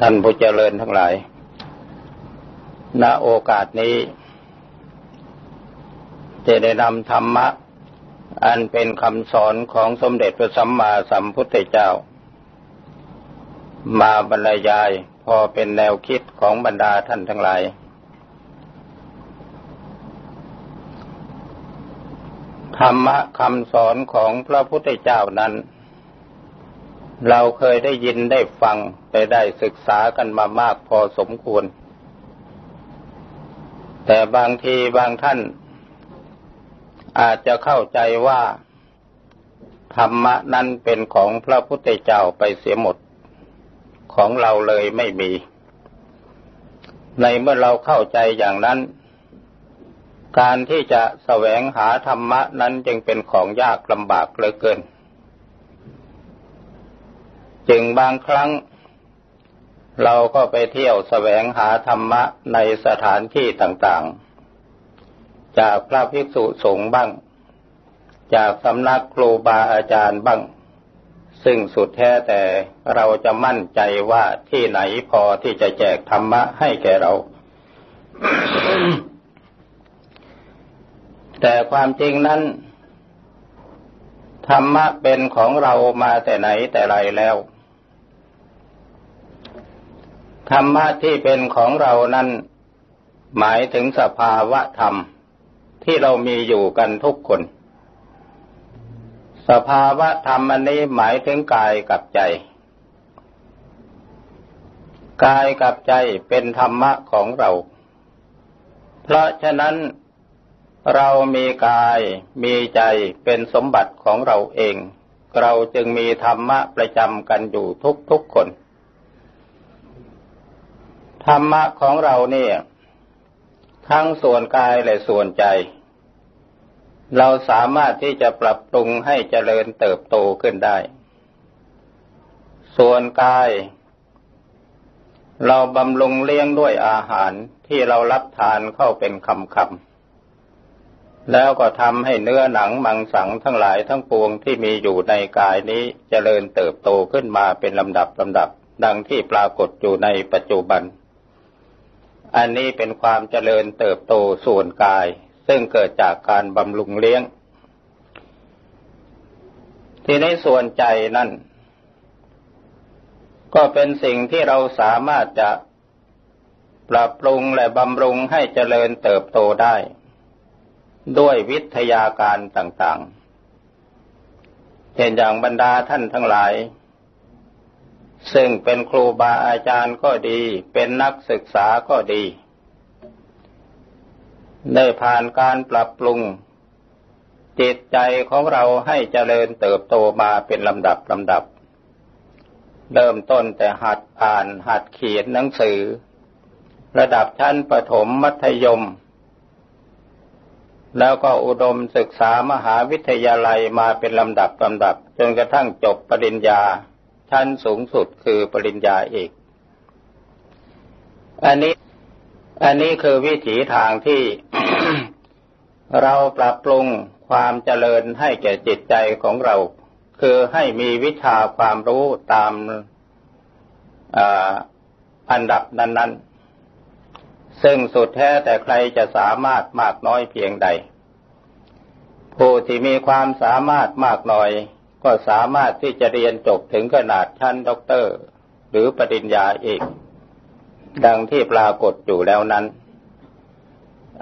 ท่านผู้เจริญทั้งหลาย ณ โอกาสนี้จะได้นำธรรมะ อันเป็นคำสอนของสมเด็จพระสัมมาสัมพุทธเจ้า มาบรรยายพอเป็นแนวคิดของบรรดาท่านทั้งหลาย ธรรมะคำสอนของพระพุทธเจ้านั้น เราเคยได้ยินได้ฟังไปได้ศึกษากันมามากพอสมควร แต่บางทีบางท่าน อาจจะเข้าใจว่า ธรรมะนั้นเป็นของพระพุทธเจ้าไปเสียหมด ของเราเลยไม่มี ในเมื่อเราเข้าใจอย่างนั้น การที่จะแสวงหาธรรมะนั้นจึงเป็นของยากลำบากเหลือเกิน จึงบางครั้ง เราก็ไปเที่ยวแสวงหาธรรมะในสถานที่ต่างๆ จากพระภิกษุสงฆ์บ้าง จากสำนักครูบาอาจารย์บ้าง ซึ่งสุดแท้แต่เราจะมั่นใจว่าที่ไหนพอที่จะแจกธรรมะให้แก่เราแต่ความจริงนั้น ธรรมะเป็นของเรามาแต่ไหนแต่ไรแล้ว ธรรมะที่เป็นของเรานั้น หมายถึงสภาวะธรรมที่เรามีอยู่กันทุกคน สภาวะธรรมอันนี้หมายถึงกายกับใจ กายกับใจเป็นธรรมะของเรา เพราะฉะนั้นเรามีกายมีใจเป็นสมบัติของเราเอง เราจึงมีธรรมะประจำกันอยู่ทุกๆคน ธรรมะของเราเนี่ย ทั้งส่วนกายและส่วนใจ เราสามารถที่จะปรับปรุงให้เจริญเติบโตขึ้นได้ ส่วนกาย เราบำรุงเลี้ยงด้วยอาหารที่เรารับทานเข้าเป็นคำคำแล้วก็ทำให้เนื้อหนังมังสังทั้งหลายทั้งปวงที่มีอยู่ในกายนี้เจริญเติบโตขึ้นมาเป็นลำดับลำดับดังที่ปรากฏอยู่ในปัจจุบัน อันนี้เป็นความเจริญเติบโตส่วนกาย ซึ่งเกิดจากการบำรุงเลี้ยง ที่ในส่วนใจนั่น ก็เป็นสิ่งที่เราสามารถจะปรับปรุงและบำรุงให้เจริญเติบโตได้ ด้วยวิทยาการต่างๆ เช่นอย่างบรรดาท่านทั้งหลาย ซึ่งเป็นครูบาอาจารย์ก็ดี เป็นนักศึกษาก็ดี ได้ผ่านการปรับปรุง จิตใจของเราให้เจริญเติบโตมาเป็นลำดับลำดับ เริ่มต้นแต่หัดอ่านหัดเขียนหนังสือ ระดับชั้นประถมมัธยม แล้วก็อุดมศึกษามหาวิทยาลัยมาเป็นลำดับลำดับ จนกระทั่งจบปริญญา ชั้นสูงสุดคือปริญญาเอก อันนี้ อันนี้คือวิถีทางที่เราปรับปรุงความเจริญให้แก่จิตใจของเรา คือให้มีวิชาความรู้ตามอันดับนั้น ๆ ซึ่งสุดแท้แต่ใครจะสามารถมากน้อยเพียงใด ผู้ที่มีความสามารถมากน้อย ก็สามารถที่จะเรียนจบถึงขนาดชั้นด็อกเตอร์ หรือปริญญาเอกดังที่ปรากฏอยู่แล้วนั้น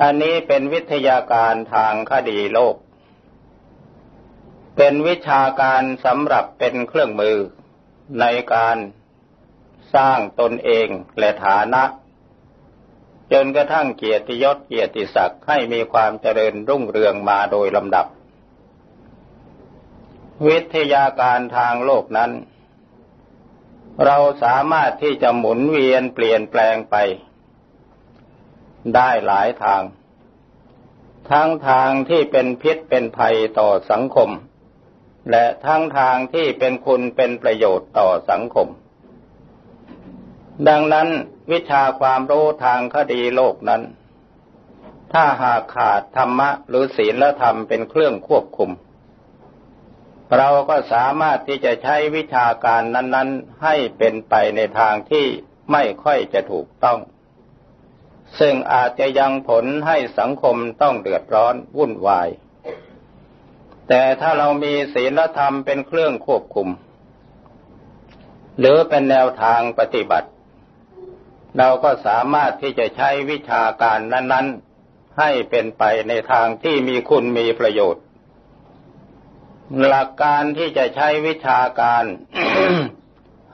อันนี้เป็นวิทยาการทางคดีโลก เป็นวิชาการสำหรับเป็นเครื่องมือในการสร้างตนเองและฐานะ จนกระทั่งเกียรติยศเกียรติศักดิ์ให้มีความเจริญรุ่งเรืองมาโดยลำดับ วิทยาการทางโลกนั้น เราสามารถที่จะหมุนเวียนเปลี่ยนแปลงไป ได้หลายทาง ทั้งทางที่เป็นพิษเป็นภัยต่อสังคม และทั้งทางที่เป็นคุณเป็นประโยชน์ต่อสังคม ดังนั้นวิชาความรู้ทางคดีโลกนั้น ถ้าหากขาดธรรมะหรือศีลธรรมเป็นเครื่องควบคุม เราก็สามารถที่จะใช้วิชาการนั้น ๆ ให้เป็นไปในทางที่ไม่ค่อยจะถูกต้อง ซึ่งอาจจะยังผลให้สังคมต้องเดือดร้อนวุ่นวาย แต่ถ้าเรามีศีลธรรมเป็นเครื่องควบคุม หรือเป็นแนวทางปฏิบัติ เราก็สามารถที่จะใช้วิชาการนั้น ๆ ให้เป็นไปในทางที่มีคุณมีประโยชน์ หลักการที่จะใช้วิชาการ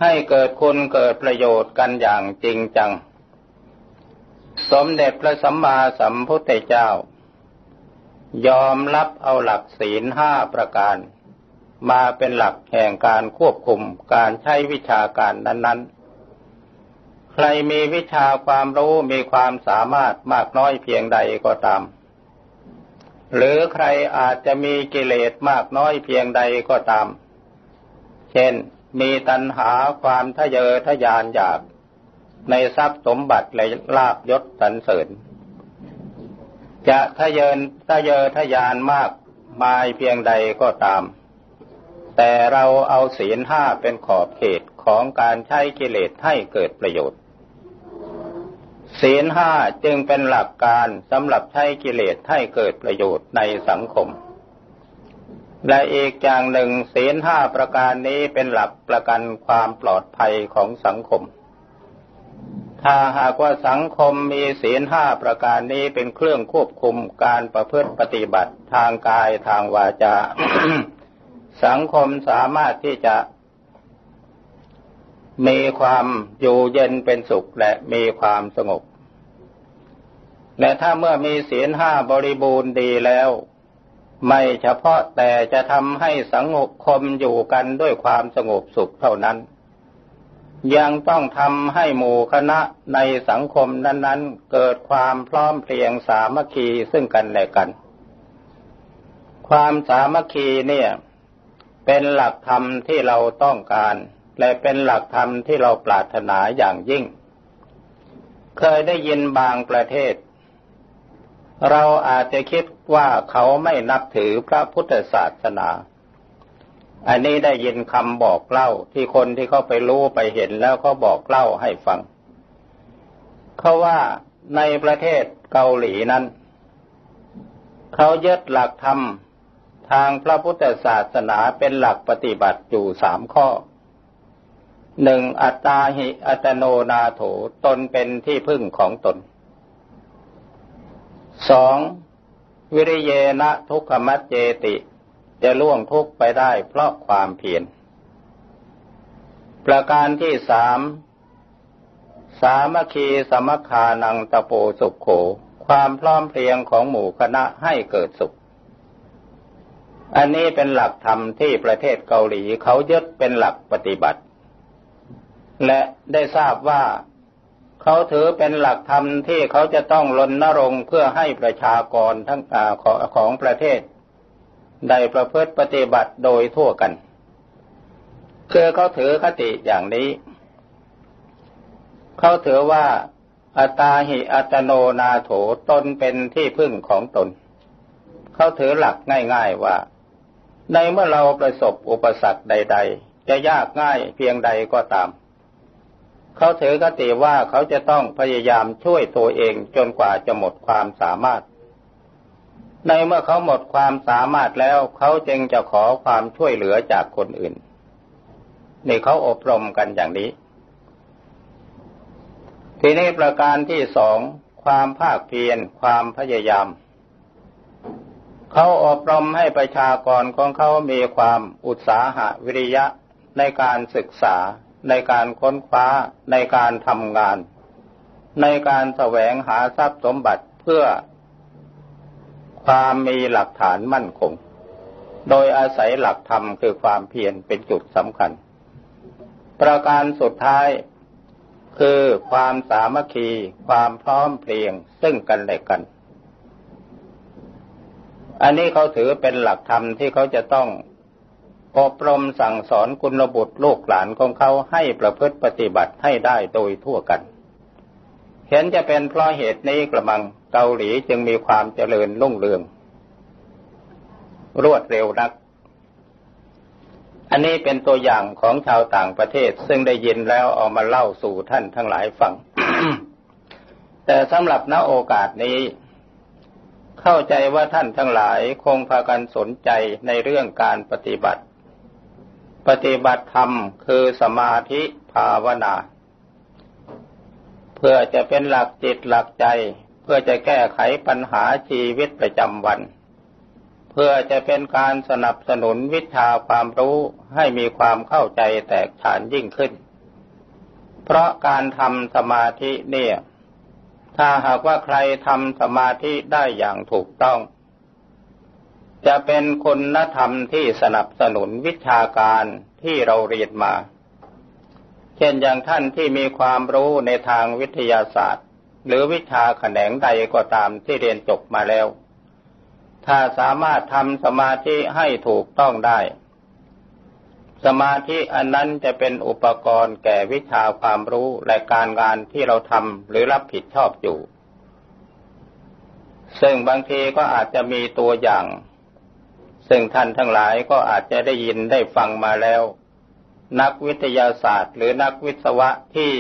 ให้เกิดคุณเกิดประโยชน์กันอย่างจริงจัง สมเด็จพระสัมมาสัมพุทธเจ้า ยอมรับเอาหลักศีลห้าประการ มาเป็นหลักแห่งการควบคุมการใช้วิชาการนั้น ๆ ใครมีวิชาความรู้มีความสามารถมากน้อยเพียงใดก็ตาม หรือใครอาจจะมีกิเลสมากน้อยเพียงใดก็ตาม เช่น มีตัณหาความทะเยอทะยานอยาก ในทรัพย์สมบัติและลาบยศสรรเสริญ จะทะเยนทะเยอทะยานมากมายเพียงใดก็ตาม แต่เราเอาศีลห้าเป็นขอบเขตของการใช้กิเลสให้เกิดประโยชน์ ศีลห้าจึงเป็นหลักการสำหรับใช้กิเลสให้เกิดประโยชน์ในสังคม และอีกอย่างหนึ่งศีลห้าประการนี้เป็นหลักประกันความปลอดภัยของสังคม ถ้าหากว่าสังคมมีศีลห้าประการนี้เป็นเครื่องควบคุมการประพฤติปฏิบัติทางกายทางวาจา สังคมสามารถที่จะมีความอยู่เย็นเป็นสุขและมีความสงบ และถ้าเมื่อมีศีลห้าบริบูรณ์ดีแล้ว ไม่เฉพาะแต่จะทำให้สังคมอยู่กันด้วยความสงบสุขเท่านั้น ยังต้องทำให้หมู่คณะในสังคมนั้นๆ เกิดความพร้อมเพรียงสามัคคีซึ่งกันและกัน ความสามัคคีเนี่ย เป็นหลักธรรมที่เราต้องการ และเป็นหลักธรรมที่เราปรารถนาอย่างยิ่ง เคยได้ยินบางประเทศ เราอาจจะคิดว่าเขาไม่นับถือพระพุทธศาสนา อันนี้ได้ยินคำบอกเล่าที่คนที่เขาไปรู้ไปเห็นแล้วเขาบอกเล่าให้ฟัง เขาว่าในประเทศเกาหลีนั้น เขายึดหลักธรรมทางพระพุทธศาสนาเป็นหลักปฏิบัติอยู่สามข้อหนึ่งอัตตาหิอัตโนนาโถตนเป็นที่พึ่งของตน สองวิริเยนะทุกขมัจเจติ จะล่วงทุกไปได้เพราะความเพียรประการที่สามสามัคคีสมัคานังตะโปสุขโข ความพร้อมเพรียงของหมู่คณะให้เกิดสุข อันนี้เป็นหลักธรรมที่ประเทศเกาหลีเขายึดเป็นหลักปฏิบัติ และได้ทราบว่า เขาถือเป็นหลักธรรมที่เขาจะต้องรณรงค์เพื่อให้ประชากรทั้งของประเทศ ได้ประพฤติปฏิบัติโดยทั่วกันคือเขาถือคติอย่างนี้ เขาถือว่า อัตาหิอัตโนนาโถตนเป็นที่พึ่งของตน เขาถือหลักง่ายๆว่า ในเมื่อเราประสบอุปสรรคใด ๆ จะยากง่ายเพียงใดก็ตาม เขาถือกติว่าเขาจะต้องพยายามช่วยตัวเองจนกว่าจะหมดความสามารถ ในเมื่อเขาหมดความสามารถแล้วเขาจึงจะขอความช่วยเหลือจากคนอื่นนี่เขาอบรมกันอย่างนี้ ทีนี้ประการที่สองความภาคเพียรความพยายามเขาอบรมให้ประชากรของเขามีความอุตสาหะวิริยะในการศึกษา ในการค้นคว้าในการทำงาน ในการแสวงหาทรัพย์สมบัติเพื่อความมีหลักฐานมั่นคง โดยอาศัยหลักธรรมคือความเพียรเป็นจุดสำคัญ ประการสุดท้ายคือความสามัคคี ความพร้อมเพรียงซึ่งกันและกัน อันนี้เขาถือเป็นหลักธรรมที่เขาจะต้อง อบรมสั่งสอนคุณบุตรลูกหลานของเขาให้ประพฤติปฏิบัติให้ได้โดยทั่วกัน เห็นจะเป็นเพราะเหตุนี้กระมังเกาหลีจึงมีความเจริญรุ่งเรือง รวดเร็วนัก อันนี้เป็นตัวอย่างของชาวต่างประเทศซึ่งได้ยินแล้วเอามาเล่าสู่ท่านทั้งหลายฟัง แต่สำหรับณโอกาสนี้เข้าใจว่าท่านทั้งหลายคงพากันสนใจในเรื่องการปฏิบัติ ปฏิบัติธรรมคือสมาธิภาวนา เพื่อจะเป็นหลักจิตหลักใจ เพื่อจะแก้ไขปัญหาชีวิตประจำวัน เพื่อจะเป็นการสนับสนุนวิชาความรู้ให้มีความเข้าใจแตกฉานยิ่งขึ้น เพราะการทำสมาธิเนี่ย ถ้าหากว่าใครทำสมาธิได้อย่างถูกต้อง จะเป็นคุณธรรมที่สนับสนุนวิชาการที่เราเรียนมา เช่นอย่างท่านที่มีความรู้ในทางวิทยาศาสตร์ หรือวิชาแขนงใดก็ตามที่เรียนจบมาแล้ว ถ้าสามารถทำสมาธิให้ถูกต้องได้ สมาธิอันนั้นจะเป็นอุปกรณ์แก่วิชาความรู้และการงานที่เราทำหรือรับผิดชอบอยู่ ซึ่งบางทีก็อาจจะมีตัวอย่าง ซึ่งท่านทั้งหลายก็อาจจะได้ยินได้ฟังมาแล้ว นักวิทยาศาสตร์หรือนักวิศวะที่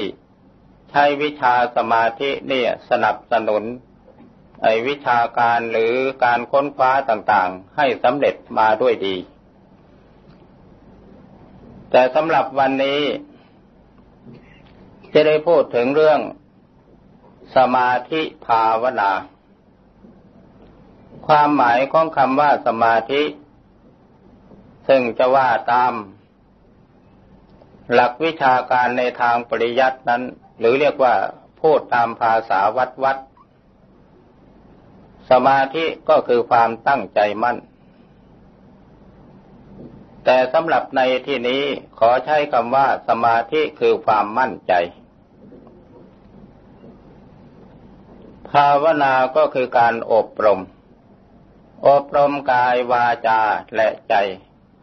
ใช้วิชาสมาธิเนี่ยสนับสนุนไอวิชาการหรือการค้นคว้าต่างๆ ให้สำเร็จมาด้วยดี แต่สำหรับวันนี้ จะได้พูดถึงเรื่องสมาธิภาวนา ความหมายของคำว่าสมาธิ ซึ่งจะว่าตาม หลักวิชาการในทางปริยัตินั้น หรือเรียกว่าพูดตามภาษาวัดวัด สมาธิก็คือความตั้งใจมั่น แต่สำหรับในที่นี้ขอใช้คำว่าสมาธิคือความมั่นใจ ภาวนาก็คือการอบรมอบรมกายวาจาและใจ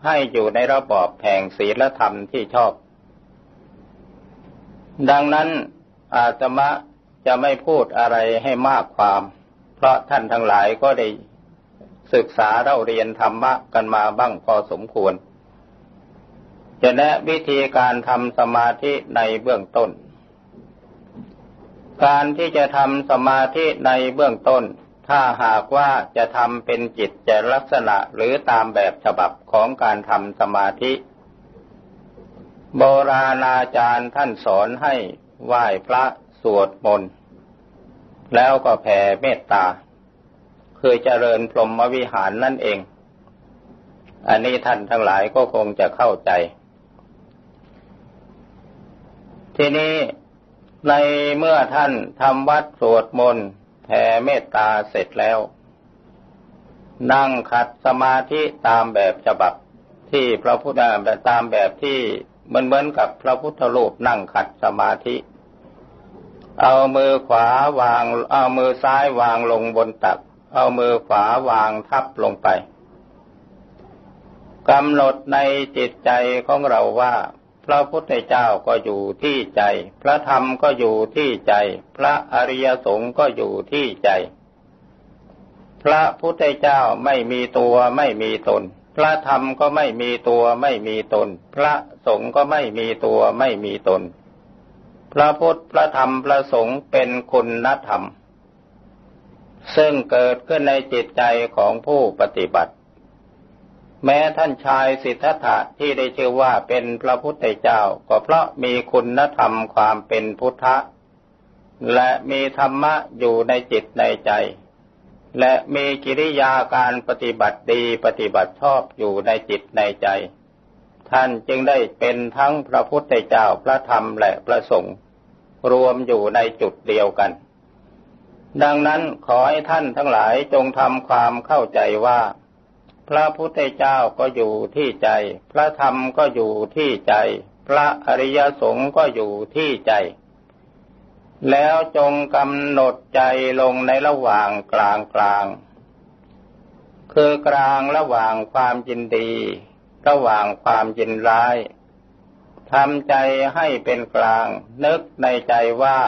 ให้อยู่ในระบอบแห่งศีลธรรมที่ชอบ ดังนั้นอาตมะจะไม่พูดอะไรให้มากความ เพราะท่านทั้งหลายก็ได้ศึกษาเราเรียนธรรมะกันมาบ้างพอสมควร จะแนะวิธีการทำสมาธิในเบื้องต้น การที่จะทำสมาธิในเบื้องต้น ถ้าหากว่าจะทำเป็นจิตจะลักษณะหรือตามแบบฉบับของการทำสมาธิ โบราณอาจารย์ท่านสอนให้ไหว้พระสวดมนต์แล้วก็แผ่เมตตา คือเจริญพรหมวิหารนั่นเอง อันนี้ท่านทั้งหลายก็คงจะเข้าใจ ทีนี้ในเมื่อท่านทำวัดสวดมนต์ แผ่เมตตาเสร็จแล้ว นั่งขัดสมาธิตามแบบฉบับที่พระพุทธตามแบบที่เหมือนเหมือนกับพระพุทธรูปนั่งขัดสมาธิ เอามือขวาวาง เอามือซ้ายวางลงบนตัก เอามือขวาวางทับลงไปกำหนดในจิตใจของเราว่า พระพุทธเจ้าก็อยู่ที่ใจ พระธรรมก็อยู่ที่ใจ พระอริยสงฆ์ก็อยู่ที่ใจ พระพุทธเจ้าไม่มีตัวไม่มีตน พระธรรมก็ไม่มีตัวไม่มีตน พระสงฆ์ก็ไม่มีตัวไม่มีตน พระพุทธพระธรรมพระสงฆ์เป็นคุณธรรม ซึ่งเกิดขึ้นในจิตใจของผู้ปฏิบัติ แม้ท่านชายสิทธัตถะที่ได้ชื่อว่าเป็นพระพุทธเจ้า ก็เพราะมีคุณธรรมความเป็นพุทธะ และมีธรรมะอยู่ในจิตในใจ และมีกิริยาการปฏิบัติดีปฏิบัติชอบอยู่ในจิตในใจ ท่านจึงได้เป็นทั้งพระพุทธเจ้าพระธรรมและพระสงฆ์รวมอยู่ในจุดเดียวกัน ดังนั้นขอให้ท่านทั้งหลายจงทำความเข้าใจว่า พระพุทธเจ้าก็อยู่ที่ใจ พระธรรมก็อยู่ที่ใจ พระอริยสงฆ์ก็อยู่ที่ใจ แล้วจงกำหนดใจลงในระหว่างกลางกลาง คือกลางระหว่างความยินดี ระหว่างความยินร้ายทำใจให้เป็นกลาง นึกในใจว่า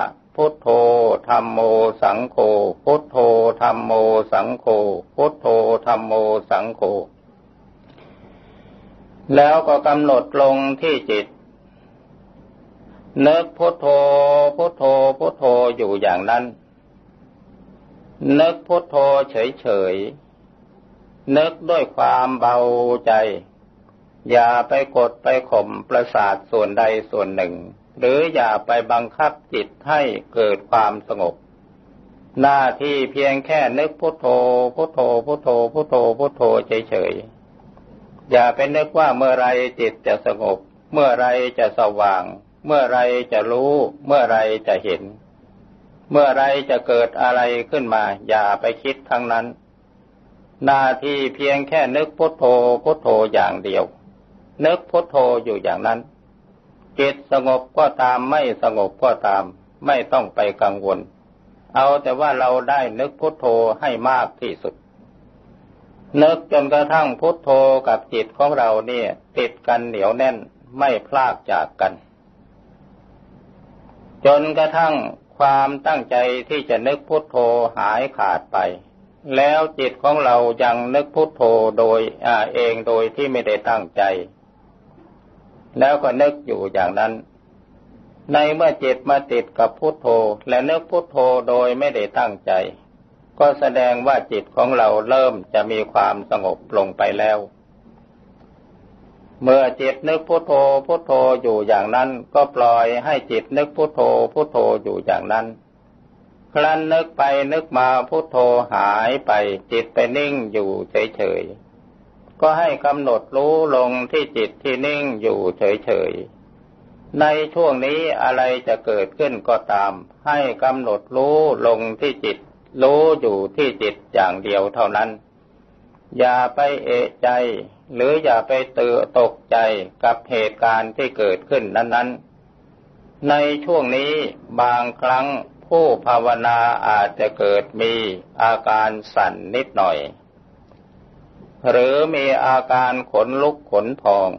พุทโธธรรมโมสังโฆ พุทโธธรรมโมสังโฆ พุทโธธรรมโมสังโฆ แล้วก็กำหนดลงที่จิต นึกพุทโธ พุทโธ พุทโธอยู่อย่างนั้น นึกพุทโธเฉยๆ นึกด้วยความเบาใจ อย่าไปกดไปข่มประสาทส่วนใดส่วนหนึ่ง หรืออย่าไปบังคับจิตให้เกิดความสงบ หน้าที่เพียงแค่นึกพุทโธพุทโธพุทโธพุทโธพุทโธเฉยๆอย่าไปนึกว่าเมื่อไรจิตจะสงบ เมื่อไรจะสว่าง เมื่อไรจะรู้ เมื่อไรจะเห็น เมื่อไรจะเกิดอะไรขึ้นมา อย่าไปคิดทั้งนั้น หน้าที่เพียงแค่นึกพุทโธพุทโธอย่างเดียวนึกพุทโธอยู่อย่างนั้น จิตสงบก็ตามไม่สงบก็ตาม ไม่ต้องไปกังวล เอาแต่ว่าเราได้นึกพุทโธให้มากที่สุด นึกจนกระทั่งพุทโธกับจิตของเราเนี่ย ติดกันเหนียวแน่นไม่พลากจากกัน จนกระทั่งความตั้งใจที่จะนึกพุทโธหายขาดไป แล้วจิตของเรายังนึกพุทโธโดยอเองโดยที่ไม่ได้ตั้งใจ แล้วก็นึกอยู่อย่างนั้น ในเมื่อจิตมาติดกับพุทโธ และนึกพุทโธโดยไม่ได้ตั้งใจ ก็แสดงว่าจิตของเราเริ่มจะมีความสงบลงไปแล้ว เมื่อจิตนึกพุทโธพุทโธอยู่อย่างนั้น ก็ปล่อยให้จิตนึกพุทโธพุทโธอยู่อย่างนั้นครั้นนึกไปนึกมาพุทโธหายไปจิตไปนิ่งอยู่เฉยๆ ก็ให้กำหนดรู้ลงที่จิตที่นิ่งอยู่เฉยๆ ในช่วงนี้อะไรจะเกิดขึ้นก็ตาม ให้กำหนดรู้ลงที่จิต รู้อยู่ที่จิตอย่างเดียวเท่านั้น อย่าไปเอะใจ หรืออย่าไปตื่นตกใจกับเหตุการณ์ที่เกิดขึ้นนั้น ๆ ในช่วงนี้บางครั้งผู้ภาวนาอาจจะเกิดมีอาการสั่นนิดหน่อย หรือมีอาการขนลุกขนพอง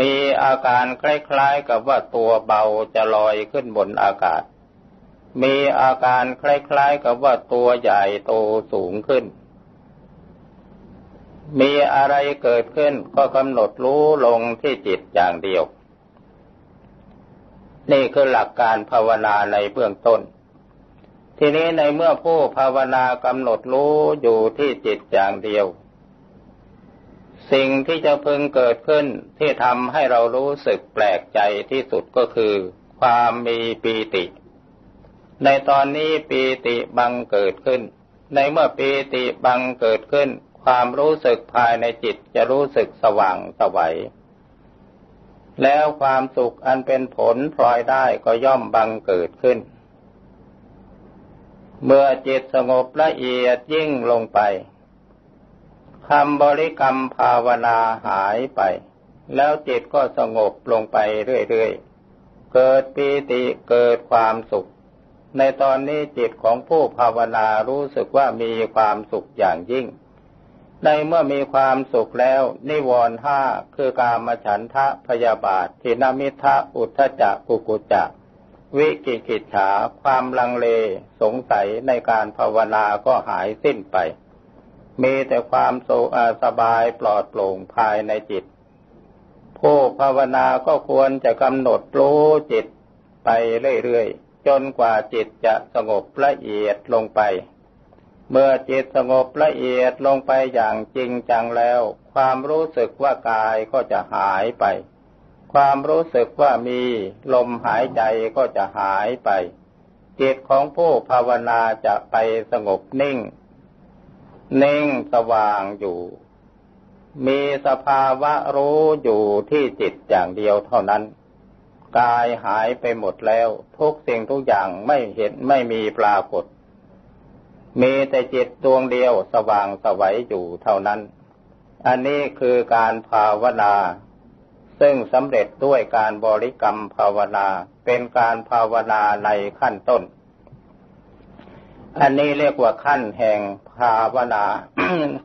มีอาการคล้ายๆกับว่าตัวเบาจะลอยขึ้นบนอากาศ มีอาการคล้ายๆกับว่าตัวใหญ่โตสูงขึ้น มีอะไรเกิดขึ้นก็กำหนดรู้ลงที่จิตอย่างเดียว นี่คือหลักการภาวนาในเบื้องต้นทีนี้ในเมื่อผู้ภาวนากำหนดรู้อยู่ที่จิตอย่างเดียว สิ่งที่จะพึงเกิดขึ้นที่ทำให้เรารู้สึกแปลกใจที่สุดก็คือ ความมีปีติ ในตอนนี้ปีติบังเกิดขึ้น ในเมื่อปีติบังเกิดขึ้น ความรู้สึกภายในจิตจะรู้สึกสว่างสวัยแล้วความสุขอันเป็นผลพลอยได้ก็ย่อมบังเกิดขึ้น เมื่อจิตสงบละเอียดยิ่งลงไป คำบริกรรมภาวนาหายไป แล้วจิตก็สงบลงไปเรื่อยๆ เกิดปีติเกิดความสุข ในตอนนี้จิตของผู้ภาวนารู้สึกว่ามีความสุขอย่างยิ่ง ในเมื่อมีความสุขแล้ว นิวรณ์ห้าคือกามฉันทะพยาบาททินามิทะอุทธจักกุกุจักวิกิกิจฉาความลังเลสงสัยในการภาวนาก็หายสิ้นไป มีแต่ความโสบายปลอดโปร่งภายในจิต ผู้ภาวนาก็ควรจะกำหนดรู้จิตไปเรื่อยๆ จนกว่าจิตจะสงบละเอียดลงไป เมื่อจิตสงบละเอียดลงไปอย่างจริงจังแล้ว ความรู้สึกว่ากายก็จะหายไป ความรู้สึกว่ามีลมหายใจก็จะหายไป จิตของผู้ภาวนาจะไปสงบนิ่ง เน่งสว่างอยู่ มีสภาวะรู้อยู่ที่จิตอย่างเดียวเท่านั้น กายหายไปหมดแล้ว ทุกสิ่งทุกอย่างไม่เห็นไม่มีปรากฏ มีแต่จิตดวงเดียวสว่างสวัยอยู่เท่านั้น อันนี้คือการภาวนา ซึ่งสำเร็จด้วยการบริกรรมภาวนา เป็นการภาวนาในขั้นต้นอันนี้เรียกว่าขั้นแห่ง ภาวนา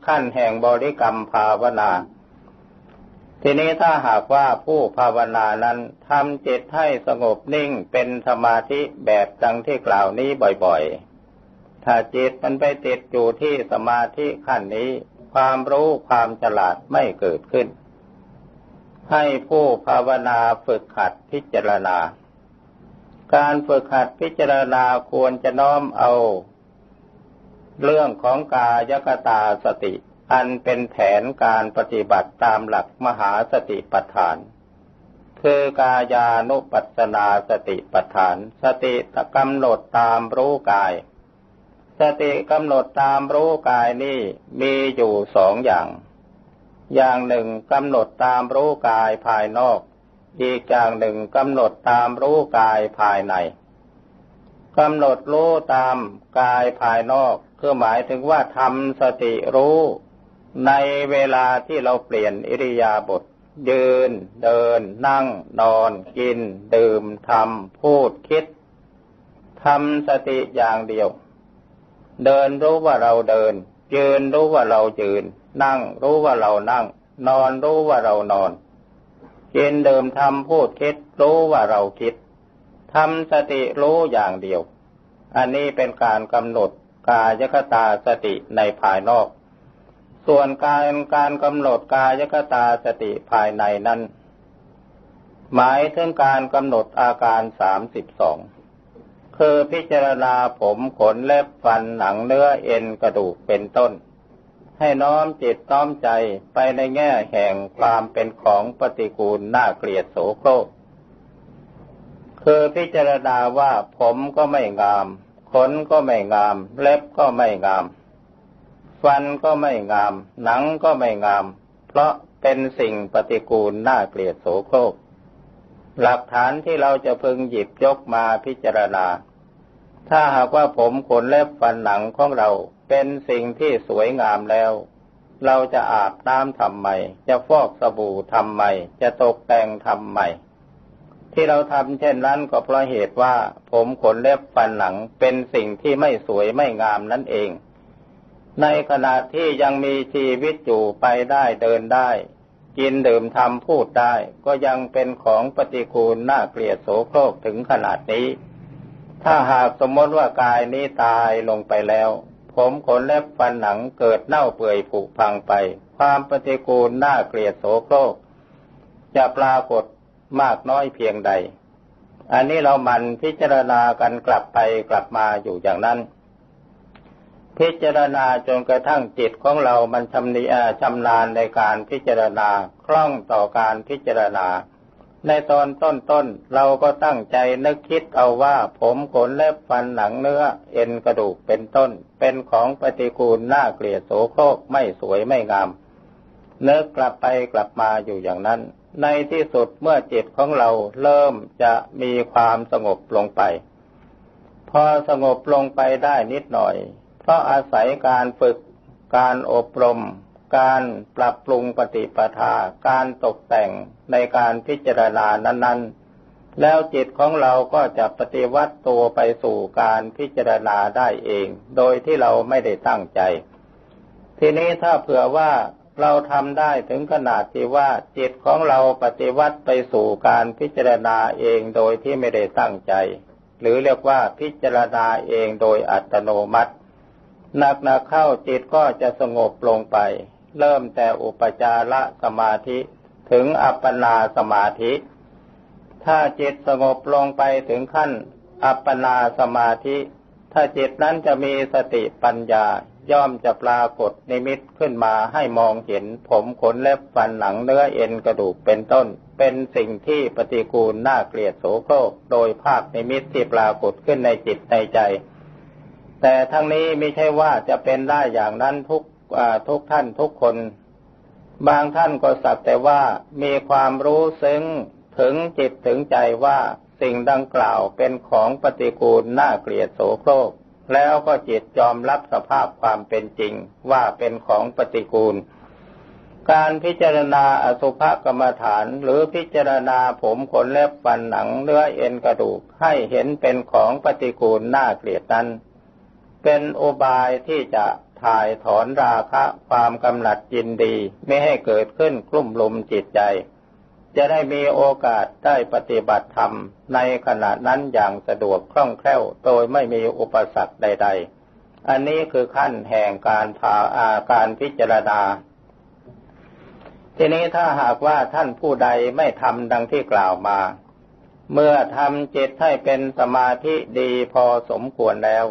ขั้นแห่งบริกรรมภาวนา ทีนี้ถ้าหากว่าผู้ภาวนานั้นทำจิตให้สงบนิ่งเป็นสมาธิแบบดังที่กล่าวนี้บ่อยๆ ถ้าจิตมันไปติดอยู่ที่สมาธิขั้นนี้ ความรู้ความฉลาดไม่เกิดขึ้น ให้ผู้ภาวนาฝึกขัดพิจารณาการฝึกขัดพิจารณาควรจะน้อมเอา เรื่องของกายกตาสติ อันเป็นแผนการปฏิบัติตามหลักมหาสติปัฏฐาน คือกายานุปัสนาสติปัฏฐาน สติกำหนดตามรู้กาย สติกำหนดตามรู้กายนี่มีอยู่สองอย่าง อย่างหนึ่งกำหนดตามรู้กายภายนอก อีกอย่างหนึ่งกำหนดตามรู้กายภายในกำหนดรู้ตามกายภายนอก คือหมายถึงว่าทำสติรู้ในเวลาที่เราเปลี่ยนอิริยาบถยืน เดิน นั่ง นอน กิน ดื่มทำพูดคิดทำสติอย่างเดียว เดินรู้ว่าเราเดิน ยืนรู้ว่าเรายืน นั่งรู้ว่าเรานั่ง นอนรู้ว่าเรานอน กินเดิมทำพูดคิด รู้ว่าเราคิดทำสติรู้อย่างเดียว อันนี้เป็นการกำหนด กายคตาสติในภายนอก ส่วนการการกำหนดกายคตาสติภายในนั้น หมายถึงการกำหนดอาการสามสิบสองคือพิจารณาผมขนเล็บฟันหนังเนื้อเอ็นกระดูกเป็นต้น ให้น้อมจิตน้อมใจไปในแง่แห่งความเป็นของปฏิกูลน่าเกลียดโสโครกคือพิจารณาว่าผมก็ไม่งาม ขนก็ไม่งาม เล็บก็ไม่งาม ฟันก็ไม่งาม หนังก็ไม่งาม เพราะเป็นสิ่งปฏิกูลน่าเกลียดโสโครก หลักฐานที่เราจะพึงหยิบยกมาพิจารณา ถ้าหากว่าผมขนเล็บฟันหนังของเราเป็นสิ่งที่สวยงามแล้ว เราจะอาบน้ำทำไม จะฟอกสบู่ทำไม จะตกแต่งทำไม ที่เราทำเช่นนั้นก็เพราะเหตุว่า ผมขนเล็บฟันหนังเป็นสิ่งที่ไม่สวยไม่งามนั่นเอง ในขณะที่ยังมีชีวิตอยู่ไปได้เดินได้ กินดื่มทำพูดได้ ก็ยังเป็นของปฏิกูลน่าเกลียดโสโครกถึงขนาดนี้ ถ้าหากสมมติว่ากายนี้ตายลงไปแล้ว ผมขนเล็บฟันหนังเกิดเน่าเปื่อยผุพังไป ความปฏิกูลน่าเกลียดโสโครกจะปรากฏ มากน้อยเพียงใด อันนี้เรามันพิจารณากันกลับไปกลับมาอยู่อย่างนั้น พิจารณาจนกระทั่งจิตของเรามันชำนิชำนาญในการพิจารณาคล่องต่อการพิจารณา ในตอนต้นๆเราก็ตั้งใจนึกคิดเอาว่าผมขนเล็บฟันหนังเนื้อ เอ็นกระดูกเป็นต้น เป็นของปฏิกูลน่าเกลียดโสโครกไม่สวยไม่งามเนึกกลับไปกลับมาอยู่อย่างนั้น ในที่สุดเมื่อจิตของเราเริ่มจะมีความสงบลงไป พอสงบลงไปได้นิดหน่อย เพราะอาศัยการฝึกการอบรม การปรับปรุงปฏิปทา การตกแต่งในการพิจารณานั้น ๆ แล้วจิตของเราก็จะปฏิวัติตัวไปสู่การพิจารณาได้เอง โดยที่เราไม่ได้ตั้งใจ ทีนี้ถ้าเผื่อว่า เราทำได้ถึงขนาดที่ว่าจิตของเราปฏิวัติไปสู่การพิจารณาเองโดยที่ไม่ได้ตั้งใจ หรือเรียกว่าพิจารณาเองโดยอัตโนมัติหนักๆเข้าจิตก็จะสงบลงไป เริ่มแต่อุปจารสมาธิถึงอัปปนาสมาธิ ถ้าจิตสงบลงไปถึงขั้นอัปปนาสมาธิ ถ้าจิตนั้นจะมีสติปัญญา ย่อมจะปรากฏนิมิตขึ้นมาให้มองเห็น ผมขนเล็บฟันหนังเนื้อเอ็นกระดูกเป็นต้น เป็นสิ่งที่ปฏิกูลน่าเกลียดโสโครกโดยภาพนิมิตที่ปรากฏขึ้นในจิตในใจ แต่ทั้งนี้ไม่ใช่ว่าจะเป็นได้อย่างนั้นทุกทุกท่านทุกคน บางท่านก็สักแต่ว่ามีความรู้ซึ้งถึงจิตถึงใจว่าสิ่งดังกล่าวเป็นของปฏิกูลน่าเกลียดโสโครก แล้วก็จิตยอมรับสภาพความเป็นจริงว่าเป็นของปฏิกูล การพิจารณาอสุภกรรมฐานหรือพิจารณาผมขนเล็บฟันหนังเนื้อเอ็นกระดูกให้เห็นเป็นของปฏิกูลน่าเกลียดนั้น เป็นอุบายที่จะถ่ายถอนราคะความกำหนัดยินดีไม่ให้เกิดขึ้นกลุ่มลุมจิตใจ จะได้มีโอกาสได้ปฏิบัติธรรมในขณะนั้นอย่างสะดวกคล่องแคล่วโดยไม่มีอุปสรรคใด ๆ อันนี้คือขั้นแห่งการพาอาการพิจารณา ทีนี้ถ้าหากว่าท่านผู้ใดไม่ทำดังที่กล่าวมา เมื่อทำจิตให้เป็นสมาธิดีพอสมควรแล้ว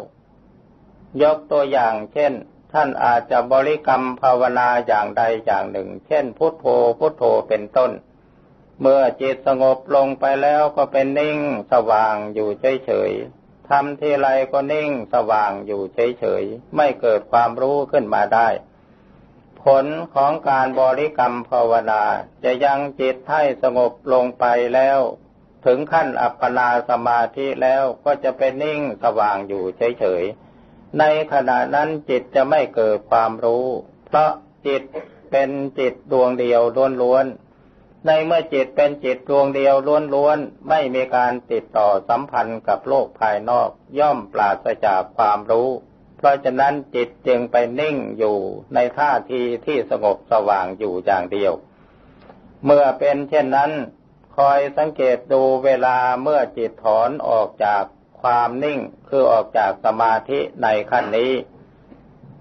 ยกตัวอย่างเช่นท่านอาจจะบริกรรมภาวนาอย่างใดอย่างหนึ่ง เช่น พุทโธพุทโธเป็นต้น เมื่อจิตสงบลงไปแล้วก็เป็นนิ่งสว่างอยู่เฉยๆทำทีไรก็นิ่งสว่างอยู่เฉยๆ ไม่เกิดความรู้ขึ้นมาได้ ผลของการบริกรรมภาวนาจะยังจิตให้สงบลงไปแล้ว ถึงขั้นอัปปนาสมาธิแล้วก็จะเป็นนิ่งสว่างอยู่เฉยๆ ในขณะนั้นจิตจะไม่เกิดความรู้ เพราะจิตเป็นจิตดวงเดียวล้วนๆ ในเมื่อจิตเป็นจิตดวงเดียวล้วนๆ ไม่มีการติดต่อสัมพันธ์กับโลกภายนอกย่อมปราศจากความรู้ เพราะฉะนั้นจิตจึงไปนิ่งอยู่ในท่าทีที่สงบสว่างอยู่อย่างเดียว เมื่อเป็นเช่นนั้น คอยสังเกตดูเวลาเมื่อจิตถอนออกจากความนิ่งคือออกจากสมาธิในขั้นนี้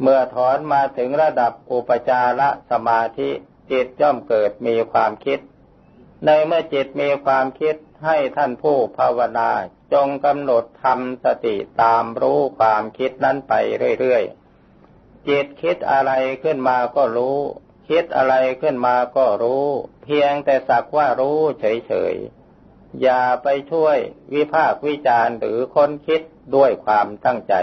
เมื่อถอนมาถึงระดับอุปจารสมาธิจิตย่อมเกิดมีความคิด ในเมื่อจิตมีความคิดให้ท่านผู้ภาวนา จงกำหนดทำสติตามรู้ความคิดนั้นไปเรื่อยๆ จิตคิดอะไรขึ้นมาก็รู้ คิดอะไรขึ้นมาก็รู้ เพียงแต่สักว่ารู้เฉยๆ อย่าไปช่วยวิพากวิจารหรือค้นคิดด้วยความตั้งใจ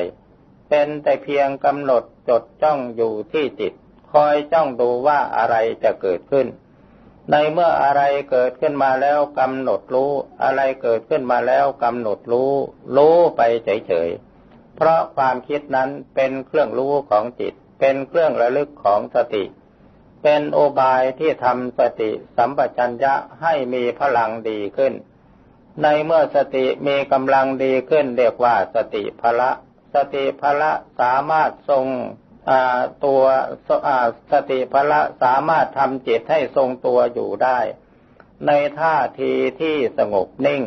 เป็นแต่เพียงกำหนดจดจ้องอยู่ที่จิต คอยจ้องดูว่าอะไรจะเกิดขึ้น ในเมื่ออะไรเกิดขึ้นมาแล้วกำหนดรู้ อะไรเกิดขึ้นมาแล้วกำหนดรู้ รู้ไปเฉยๆ เพราะความคิดนั้นเป็นเครื่องรู้ของจิต เป็นเครื่องระลึกของสติ เป็นโอบายที่ทำสติสัมปชัญญะให้มีพลังดีขึ้น ในเมื่อสติมีกำลังดีขึ้นเรียกว่าสติพละ สติพละสามารถทรง ตัวสติพละสามารถทำจิตให้ทรงตัวอยู่ได้ ในท่าทีที่สงบนิ่ง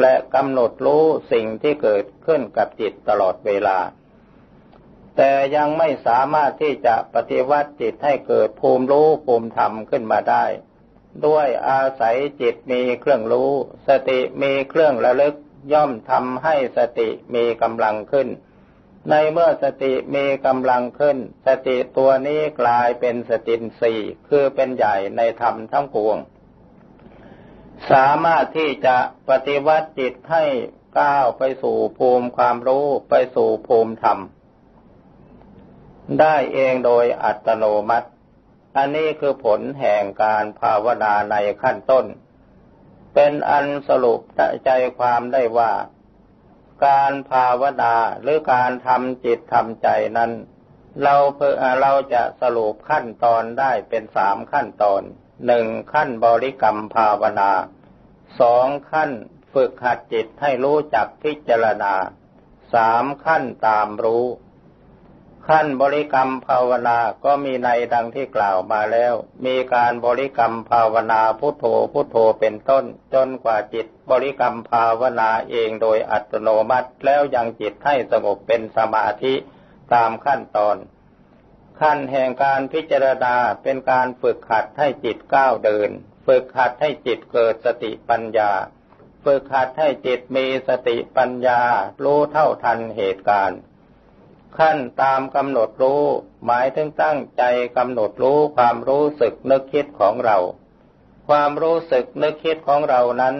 และกำหนดรู้สิ่งที่เกิดขึ้นกับจิตตลอดเวลา แต่ยังไม่สามารถที่จะปฏิวัติจิตให้เกิดภูมิรู้ภูมิธรรมขึ้นมาได้ ด้วยอาศัยจิตมีเครื่องรู้ สติมีเครื่องระลึกย่อมทำให้สติมีกำลังขึ้น ในเมื่อสติมีกำลังขึ้น สติตัวนี้กลายเป็นสตินสี่คือเป็นใหญ่ในธรรมทั้งปวง สามารถที่จะปฏิวัติจิตให้ก้าวไปสู่ภูมิความรู้ไปสู่ภูมิธรรม ได้เองโดยอัตโนมัติ อันนี้คือผลแห่งการภาวนาในขั้นต้น เป็นอันสรุปใจความได้ว่า การภาวนาหรือการทำจิตทำใจนั้น เราเพื่อเราจะสรุปขั้นตอนได้เป็นสามขั้นตอนหนึ่งขั้นบริกรรมภาวนาสองขั้นฝึกหัดจิตให้รู้จักพิจารณาสามขั้นตามรู้ ขั้นบริกรรมภาวนาก็มีในดังที่กล่าวมาแล้ว มีการบริกรรมภาวนาพุทโธพุทโธเป็นต้น จนกว่าจิตบริกรรมภาวนาเองโดยอัตโนมัติแล้วยังจิตให้สงบเป็นสมาธิตามขั้นตอน ขั้นแห่งการพิจารณาเป็นการฝึกหัดให้จิตก้าวเดิน ฝึกหัดให้จิตเกิดสติปัญญา ฝึกหัดให้จิตมีสติปัญญารู้เท่าทันเหตุการณ์ ขั้นตามกำหนดรู้ หมายถึงตั้งใจกำหนดรู้ความรู้สึกนึกคิดของเรา ความรู้สึกนึกคิดของเรานั้น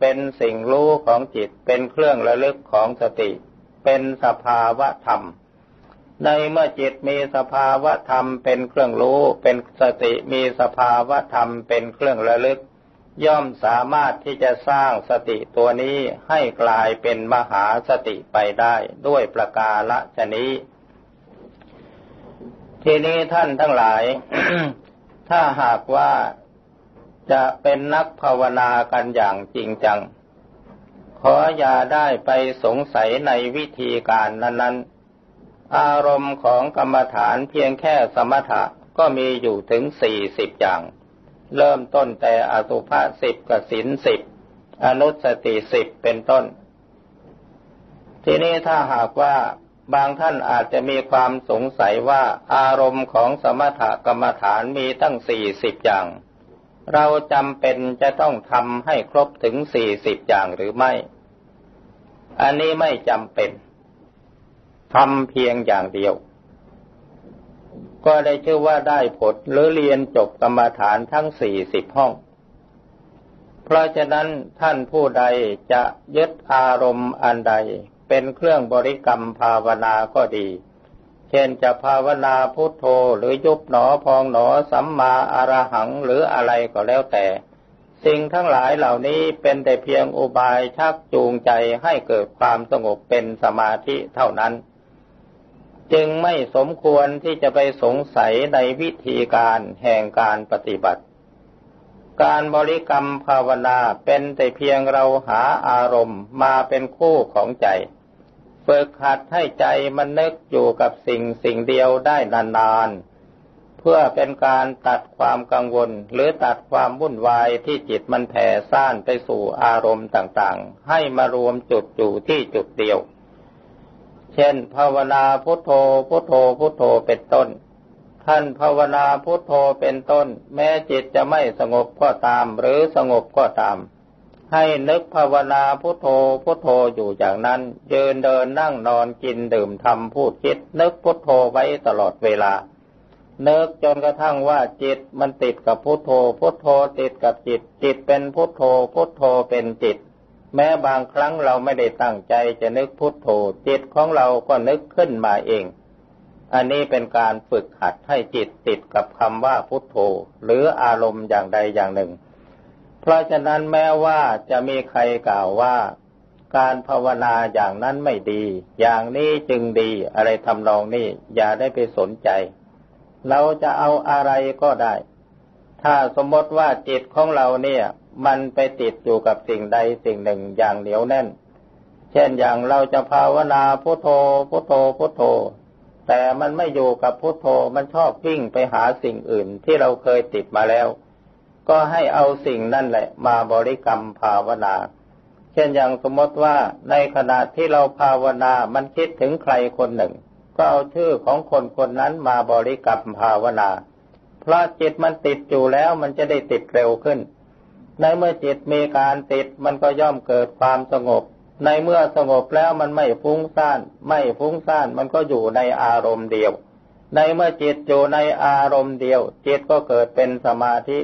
เป็นสิ่งรู้ของจิตเป็นเครื่องระลึกของสติ เป็นสภาวะธรรม ในเมื่อจิตมีสภาวะธรรมเป็นเครื่องรู้ เป็นสติมีสภาวะธรรมเป็นเครื่องระลึก ย่อมสามารถที่จะสร้างสติตัวนี้ให้กลายเป็นมหาสติไปได้ด้วยประกาละชนี้ ทีนี้ท่านทั้งหลาย ถ้าหากว่าจะเป็นนักภาวนากันอย่างจริงจัง ขออย่าได้ไปสงสัยในวิธีการนั้น ๆ อารมณ์ของกรรมฐานเพียงแค่สมถะก็มีอยู่ถึงสี่สิบอย่าง เริ่มต้นแต่อสุภะสิบกับสินสิบอนุสติสิบเป็นต้น ทีนี้ถ้าหากว่าบางท่านอาจจะมีความสงสัยว่าอารมณ์ของสมถกรรมฐานมีตั้งสี่สิบอย่าง เราจำเป็นจะต้องทำให้ครบถึงสี่สิบอย่างหรือไม่ อันนี้ไม่จำเป็นทำเพียงอย่างเดียว ก็ได้ชื่อว่าได้ผลหรือเรียนจบกรรมฐานทั้งสี่สิบห้อง เพราะฉะนั้นท่านผู้ใดจะยึดอารมณ์อันใด เป็นเครื่องบริกรรมภาวนาก็ดี เช่นจะภาวนาพุทโธหรือยุบหนอพองหนอสัมมาอารหังหรืออะไรก็แล้วแต่ สิ่งทั้งหลายเหล่านี้เป็นแต่เพียงอุบายชักจูงใจให้เกิดความสงบเป็นสมาธิเท่านั้น จึงไม่สมควรที่จะไปสงสัยในวิธีการแห่งการปฏิบัติ การบริกรรมภาวนาเป็นแต่เพียงเราหาอารมณ์มาเป็นคู่ของใจฝึกหัดให้ใจมันนึกอยู่กับสิ่งสิ่งเดียวได้นานๆ เพื่อเป็นการตัดความกังวลหรือตัดความวุ่นวายที่จิตมันแผ่ซ่านไปสู่อารมณ์ต่างๆ ให้มารวมจุดอยู่ที่จุดเดียว เช่น ภาวนาพุทโธพุทโธพุทโธเป็นต้น ท่านภาวนาพุทโธเป็นต้น แม้จิตจะไม่สงบก็ตามหรือสงบก็ตาม ให้นึกภาวนาพุทโธพุทโธอยู่อย่างนั้นยืนเดินนั่งนอนกินดื่มทำพูดคิด นึกพุทโธไว้ตลอดเวลานึกจนกระทั่งว่าจิตมันติดกับพุทโธ พุทโธติดกับจิต จิตเป็นพุทโธ พุทโธเป็นจิต แม้บางครั้งเราไม่ได้ตั้งใจจะนึกพุทโธจิตของเราก็นึกขึ้นมาเอง อันนี้เป็นการฝึกหัดให้จิตติดกับคำว่าพุทโธ หรืออารมณ์อย่างใดอย่างหนึ่ง เพราะฉะนั้นแม้ว่าจะมีใครกล่าวว่า การภาวนาอย่างนั้นไม่ดี อย่างนี้จึงดีอะไรทำนองนี้อย่าได้ไปสนใจ เราจะเอาอะไรก็ได้ ถ้าสมมติว่าจิตของเราเนี่ย มันไปติดอยู่กับสิ่งใดสิ่งหนึ่งอย่างเหนียวแน่น เช่นอย่างเราจะภาวนาพุโทโธพุโทโธพุโทโธ แต่มันไม่อยู่กับพุโทโธมันชอบวิ่งไปหาสิ่งอื่นที่เราเคยติดมาแล้ว ก็ให้เอาสิ่งนั่นแหละ มาบริกรรมภาวนา เช่นอย่างสมมติว่าในขณะที่เราภาวนามันคิดถึงใครคนหนึ่ง ก็เอาชื่อของคนคนนั้นมาบริกรรมภาวนา เพราะจิตมันติดอยู่แล้วมันจะได้ติดเร็วขึ้น ในเมื่อจิตมีการติดมันก็ย่อมเกิดความสงบ ในเมื่อสงบแล้วมันไม่ฟุ้งซ่าน ไม่ฟุ้งซ่านมันก็อยู่ในอารมณ์เดียว ในเมื่อจิตอยู่ในอารมณ์เดียว จิตก็เกิดเป็นสมาธิ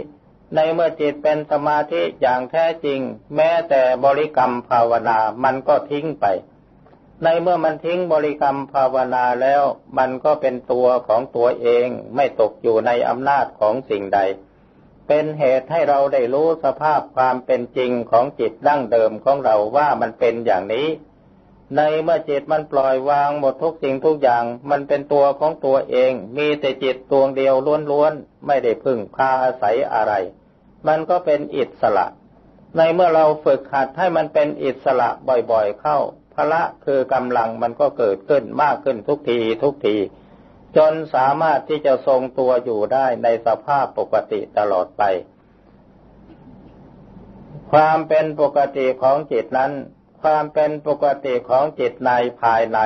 ในเมื่อจิตเป็นสมาธิอย่างแท้จริง แม้แต่บริกรรมภาวนามันก็ทิ้งไป ในเมื่อมันทิ้งบริกรรมภาวนาแล้ว มันก็เป็นตัวของตัวเอง ไม่ตกอยู่ในอำนาจของสิ่งใด เป็นเหตุให้เราได้รู้สภาพความเป็นจริงของจิตดั้งเดิมของเราว่ามันเป็นอย่างนี้ ในเมื่อจิตมันปล่อยวางหมดทุกสิ่งทุกอย่าง มันเป็นตัวของตัวเอง มีแต่จิตดวงเดียวล้วนๆ ไม่ได้พึ่งพาอาศัยอะไร มันก็เป็นอิสระ ในเมื่อเราฝึกหัดให้มันเป็นอิสระบ่อยๆเข้าพละคือกำลังมันก็เกิดขึ้นมากขึ้นทุกทีทุกที จนสามารถที่จะทรงตัวอยู่ได้ในสภาพปกติตลอดไป ความเป็นปกติของจิตนั้น ความเป็นปกติของจิตในภายใน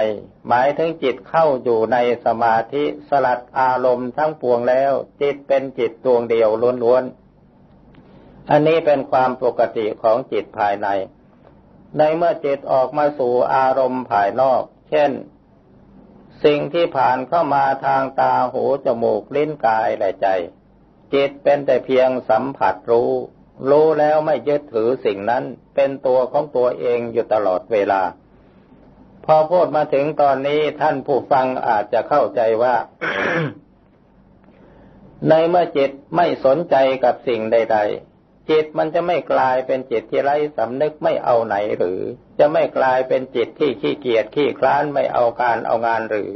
หมายถึงจิตเข้าอยู่ในสมาธิสลัดอารมณ์ทั้งปวงแล้ว จิตเป็นจิตดวงเดียวล้วนๆ อันนี้เป็นความปกติของจิตภายใน ในเมื่อจิตออกมาสู่อารมณ์ภายนอก เช่น สิ่งที่ผ่านเข้ามาทางตาหูจมูกลิ้นกายและใจ จิตเป็นแต่เพียงสัมผัสรู้ รู้แล้วไม่ยึดถือสิ่งนั้นเป็นตัวของตัวเองอยู่ตลอดเวลา พอพูดมาถึงตอนนี้ท่านผู้ฟังอาจจะเข้าใจว่า ในเมื่อจิตไม่สนใจกับสิ่งใด ๆ จิตมันจะไม่กลายเป็นจิตที่ไร้สำนึกไม่เอาไหนหรือ จะไม่กลายเป็นจิตที่ขี้เกียจขี้คลานไม่เอาการเอางานหรือ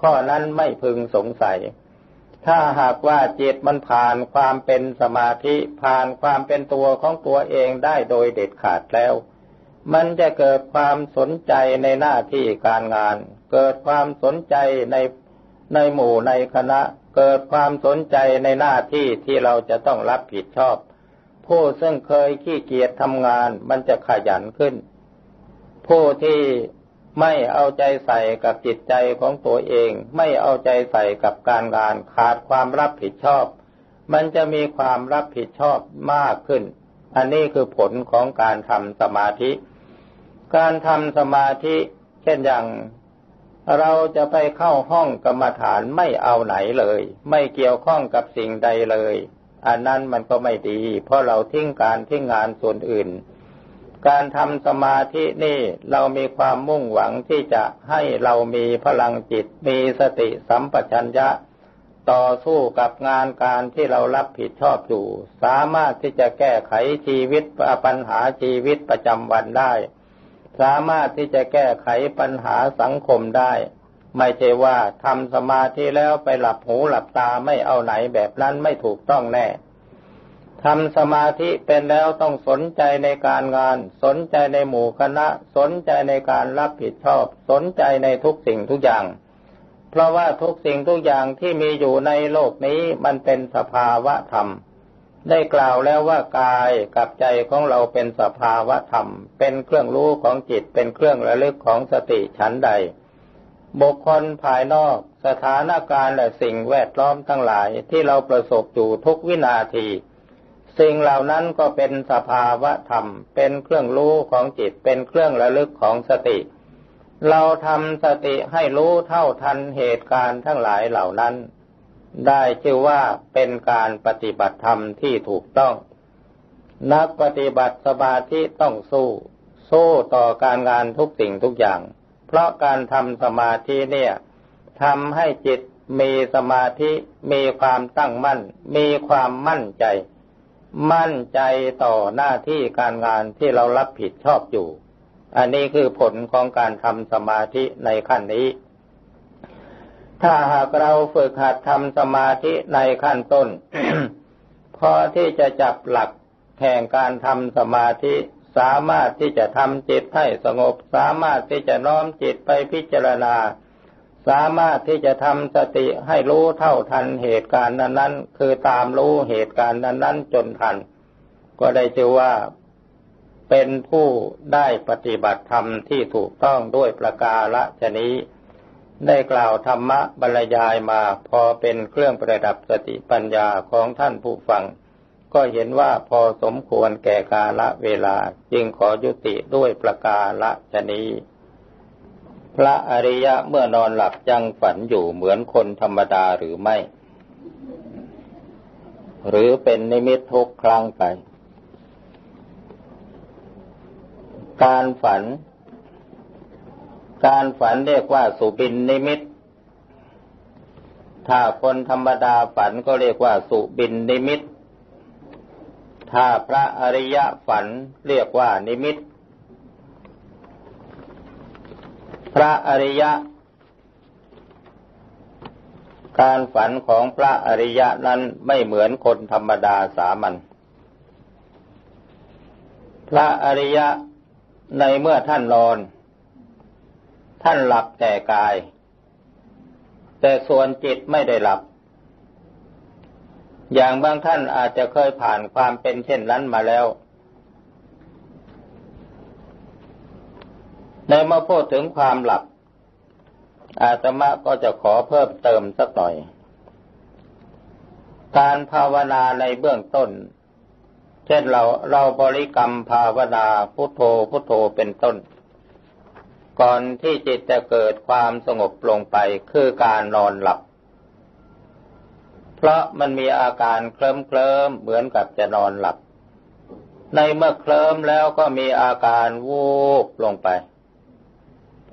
ข้อนั้นไม่พึงสงสัย ถ้าหากว่าจิตมันผ่านความเป็นสมาธิผ่านความเป็นตัวของตัวเองได้โดยเด็ดขาดแล้ว มันจะเกิดความสนใจในหน้าที่การงาน เกิดความสนใจในในหมู่ในคณะ เกิดความสนใจในหน้าที่ที่เราจะต้องรับผิดชอบ ผู้ซึ่งเคยขี้เกียจทำงานมันจะขยันขึ้น ผู้ที่ไม่เอาใจใส่กับจิตใจของตัวเอง ไม่เอาใจใส่กับการงานขาดความรับผิดชอบ มันจะมีความรับผิดชอบมากขึ้น อันนี้คือผลของการทำสมาธิ การทำสมาธิ เช่นอย่างเราจะไปเข้าห้องกรรมฐานไม่เอาไหนเลย ไม่เกี่ยวข้องกับสิ่งใดเลย อันนั้นมันก็ไม่ดี เพราะเราทิ้งการทิ้งงานส่วนอื่น การทำสมาธินี่เรามีความมุ่งหวังที่จะให้เรามีพลังจิต มีสติสัมปชัญญะ ต่อสู้กับงานการที่เรารับผิดชอบอยู่ สามารถที่จะแก้ไขชีวิตปัญหาชีวิตประจำวันได้ สามารถที่จะแก้ไขปัญหาสังคมได้ ไม่ใช่ว่าทำสมาธิแล้วไปหลับหูหลับตาไม่เอาไหนแบบนั้นไม่ถูกต้องแน่ ทำสมาธิเป็นแล้วต้องสนใจในการงาน สนใจในหมู่คณะ สนใจในการรับผิดชอบ สนใจในทุกสิ่งทุกอย่าง เพราะว่าทุกสิ่งทุกอย่างที่มีอยู่ในโลกนี้มันเป็นสภาวะธรรม ได้กล่าวแล้วว่ากายกับใจของเราเป็นสภาวะธรรม เป็นเครื่องรู้ของจิต เป็นเครื่องระลึกของสติฉันใด บุคคลภายนอกสถานการณ์และสิ่งแวดล้อมทั้งหลายที่เราประสบอยู่ทุกวินาที สิ่งเหล่านั้นก็เป็นสภาวะธรรม เป็นเครื่องรู้ของจิต เป็นเครื่องระลึกของสติ เราทำสติให้รู้เท่าทันเหตุการณ์ทั้งหลายเหล่านั้น ได้ชื่อว่าเป็นการปฏิบัติธรรมที่ถูกต้อง นักปฏิบัติสมาธิต้องสู้ สู้ต่อการงานทุกสิ่งทุกอย่าง เพราะการทำสมาธิเนี่ยทำให้จิตมีสมาธิ มีความตั้งมั่น มีความมั่นใจ มั่นใจต่อหน้าที่การงานที่เรารับผิดชอบอยู่ อันนี้คือผลของการทำสมาธิในขั้นนี้ ถ้าหากเราฝึกหัดทำสมาธิในขั้นต้น พอที่จะจับหลักแห่งการทำสมาธิสามารถที่จะทำจิตให้สงบ สามารถที่จะน้อมจิตไปพิจารณา สามารถที่จะทำสติให้รู้เท่าทันเหตุการณ์นั้น ๆ คือตามรู้เหตุการณ์นั้น ๆ จนทัน ก็ได้ชื่อว่าเป็นผู้ได้ปฏิบัติธรรมที่ถูกต้องด้วยประกาละชนี้ ได้กล่าวธรรมะบรรยายมาพอเป็นเครื่องประดับสติปัญญาของท่านผู้ฟัง ก็เห็นว่าพอสมควรแก่กาละเวลา จึงขอยุติด้วยประกาละชนี พระอริยะเมื่อนอนหลับยังฝันอยู่เหมือนคนธรรมดาหรือไม่ หรือเป็นนิมิตทุกครั้งไป การฝัน การฝันเรียกว่าสุบินนิมิต ถ้าคนธรรมดาฝันก็เรียกว่าสุบินนิมิต ถ้าพระอริยะฝันเรียกว่านิมิต พระอริยะ การฝันของพระอริยะนั้นไม่เหมือนคนธรรมดาสามัญพระอริยะในเมื่อท่านนอน ท่านหลับแต่กาย แต่ส่วนจิตไม่ได้หลับ อย่างบางท่านอาจจะเคยผ่านความเป็นเช่นนั้นมาแล้ว ในเมื่อพูดถึงความหลับ อาตมาก็จะขอเพิ่มเติมสักหน่อย การภาวนาในเบื้องต้น เช่นเราเราบริกรรมภาวนาพุทโธพุทโธเป็นต้น ก่อนที่จิตจะเกิดความสงบลงไปคือการนอนหลับ เพราะมันมีอาการเคลิ้มเคลิมเหมือนกับจะนอนหลับ ในเมื่อเคลิ้มแล้วก็มีอาการวูบลงไป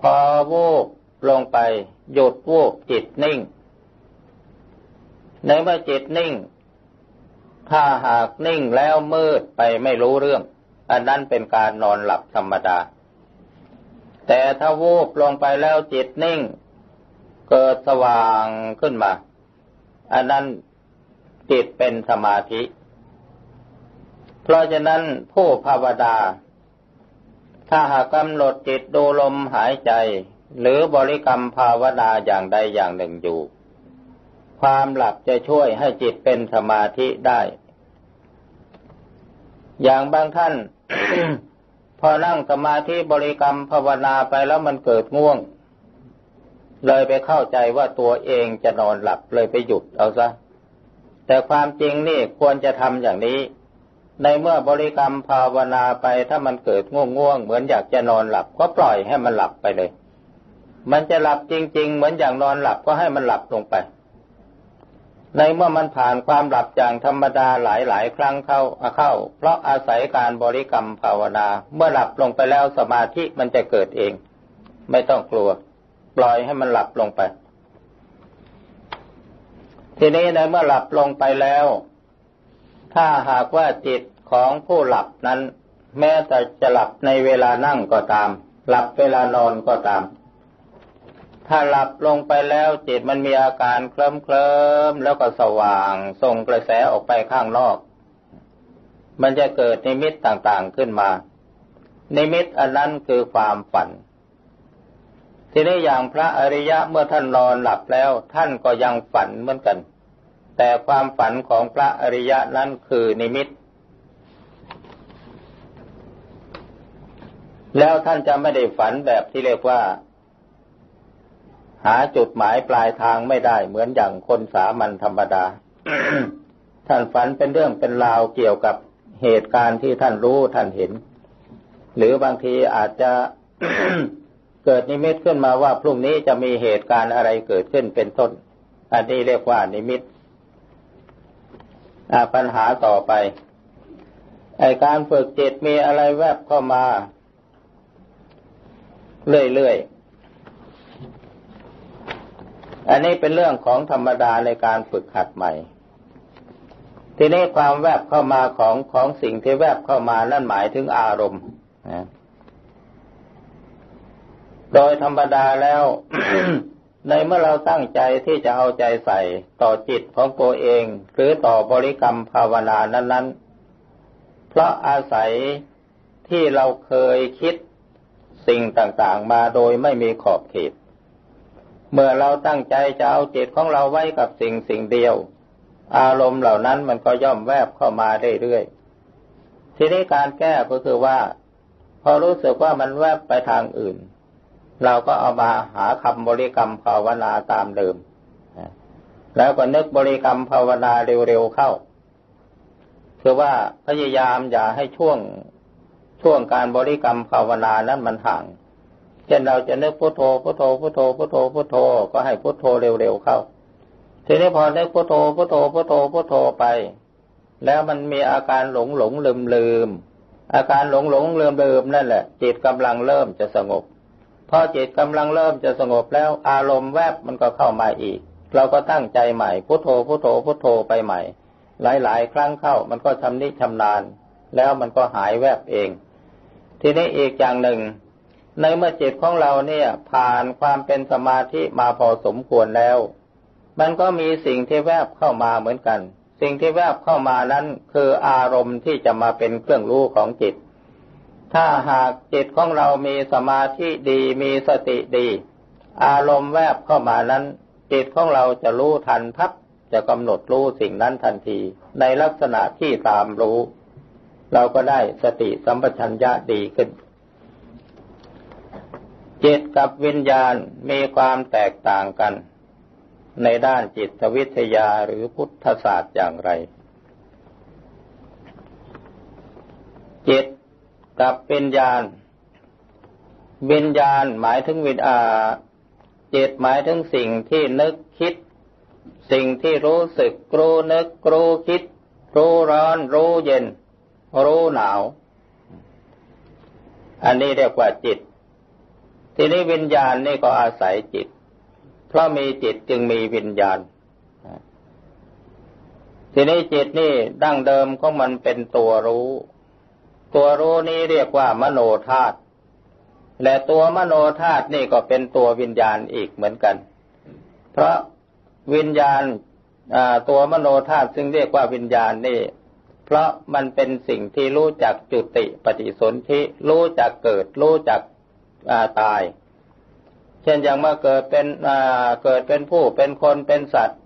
พอวูบลงไป หยุดวูบจิตนิ่ง ในเมื่อจิตนิ่ง ถ้าหากนิ่งแล้วมืดไปไม่รู้เรื่อง อันนั้นเป็นการนอนหลับธรรมดา แต่ถ้าวูบลงไปแล้วจิตนิ่ง เกิดสว่างขึ้นมา อันนั้นจิตเป็นสมาธิ เพราะฉะนั้นผู้ภาวดา ถ้าหากกำหนดจิตดูลมหายใจ หรือบริกรรมภาวนาอย่างใดอย่างหนึ่งอยู่ ความหลับจะช่วยให้จิตเป็นสมาธิได้ อย่างบางท่าน พอนั่งสมาธิบริกรรมภาวนาไปแล้วมันเกิดง่วง เลยไปเข้าใจว่าตัวเองจะนอนหลับเลยไปหยุดเอาซะแต่ความจริงนี่ควรจะทำอย่างนี้ ในเมื่อบริกรรมภาวนาไปถ้ามันเกิดง่วงง่วงเหมือนอยากจะนอนหลับก็ปล่อยให้มันหลับไปเลย มันจะหลับจริง ๆ เหมือนอย่างนอนหลับก็ให้มันหลับลงไป ในเมื่อมันผ่านความหลับอย่างธรรมดาหลายๆ ครั้งเข้าเข้า เพราะอาศัยการบริกรรมภาวนา เมื่อหลับลงไปแล้วสมาธิมันจะเกิดเอง ไม่ต้องกลัว ปล่อยให้มันหลับลงไป ทีนี้ในเมื่อหลับลงไปแล้ว ถ้าหากว่าจิตของผู้หลับนั้น แม้แต่จะหลับในเวลานั่งก็ตาม หลับเวลานอนก็ตาม ถ้าหลับลงไปแล้วจิตมันมีอาการเคลิ้มเคลิมแล้วก็สว่างส่งกระแสออกไปข้างนอก มันจะเกิดนิมิตต่างๆขึ้นมา นิมิตอันนั้นคือความฝันทีนี้อย่างพระอริยะเมื่อท่านนอนหลับแล้ว ท่านก็ยังฝันเหมือนกัน แต่ความฝันของพระอริยะนั้นคือนิมิต แล้วท่านจะไม่ได้ฝันแบบที่เรียกว่า หาจุดหมายปลายทางไม่ได้เหมือนอย่างคนสามัญธรรมดา ท่านฝันเป็นเรื่องเป็นราวเกี่ยวกับเหตุการณ์ที่ท่านรู้ท่านเห็น หรือบางทีอาจจะเกิดนิมิตขึ้นมาว่าพรุ่งนี้จะมีเหตุการณ์อะไรเกิดขึ้นเป็นต้น อันนี้เรียกว่านิมิต ปัญหาต่อไป ไอการฝึกจิตมีอะไรแวบเข้ามา เรื่อยๆ อันนี้เป็นเรื่องของธรรมดาในการฝึกหัดใหม่ ทีนี้ความแวบเข้ามาของของสิ่งที่แวบเข้ามานั่นหมายถึงอารมณ์โดยธรรมดาแล้ว ในเมื่อเราตั้งใจที่จะเอาใจใส่ต่อจิตของตัวเอง หรือต่อบริกรรมภาวนานั้น ๆ เพราะอาศัยที่เราเคยคิดสิ่งต่างๆ มาโดยไม่มีขอบเขต เมื่อเราตั้งใจจะเอาจิตของเราไว้กับสิ่งสิ่งเดียว อารมณ์เหล่านั้นมันก็ย่อมแวบเข้ามาเรื่อยๆทีนี้การแก้ก็คือว่า พอรู้สึกว่ามันแวบไปทางอื่น เราก็เอามาหาคำบริกรรมภาวนาตามเดิม แล้วก็นึกบริกรรมภาวนาเร็วๆเข้า คือว่าพยายามอย่าให้ช่วงช่วงการบริกรรมภาวนานั้นมันห่าง เช่นเราจะนึกพุทโธพุทโธพุทโธพุทโธพุทโธก็ให้พุทโธเร็วๆเข้า ทีนี้พอนึกพุทโธพุทโธพุทโธพุทโธไป แล้วมันมีอาการหลงหลงลืมลืมอาการหลงหลงลืมลืมนั่นแหละจิตกำลังเริ่มจะสงบ พอจิตกำลังเริ่มจะสงบแล้วอารมณ์แวบมันก็เข้ามาอีก เราก็ตั้งใจใหม่พุโทโธพุโทโธพุโทโธไปใหม่ หลาย ๆ ครั้งเข้ามันก็ชำนิชำนาญ แล้วมันก็หายแวบเอง ทีนี้อีกอย่างหนึ่ง ในเมื่อจิตของเราเนี่ย ผ่านความเป็นสมาธิมาพอสมควรแล้ว มันก็มีสิ่งที่แวบเข้ามาเหมือนกัน สิ่งที่แวบเข้ามานั้นคืออารมณ์ที่จะมาเป็นเครื่องรู้ของจิต ถ้าหากจิตของเรามีสมาธิดีมีสติดี อารมณ์แวบเข้ามานั้น จิตของเราจะรู้ทันทับจะกำหนดรู้สิ่งนั้นทันที ในลักษณะที่ตามรู้ เราก็ได้สติสัมปชัญญะดีขึ้น จิตกับวิญญาณมีความแตกต่างกัน ในด้านจิตวิทยาหรือพุทธศาสตร์อย่างไร จิต กับวิญญาณวิญญาณหมายถึงวิญอาจิตหมายถึงสิ่งที่นึกคิด สิ่งที่รู้สึกรู้นึกรู้คิด รู้ร้อนรู้เย็น รู้หนาว อันนี้เรียกว่าจิต ทีนี้วิญญาณนี่ก็อาศัยจิต เพราะมีจิตจึงมีวิญญาณทีนี้จิตนี่ดั้งเดิมของมันเป็นตัวรู้ ตัวรู้นี้เรียกว่ามโนธาตุและตัวมโนธาตุนี่ก็เป็นตัววิญญาณอีกเหมือนกัน เพราะวิญญาณตัวมโนธาตุซึ่งเรียกว่าวิญญาณนี่ เพราะมันเป็นสิ่งที่รู้จักจุติปฏิสนธิรู้จักเกิด รู้จักตาย เช่นอย่างเมื่อเกิดเป็นเกิดเป็นผู้เป็นคนเป็นสัตว์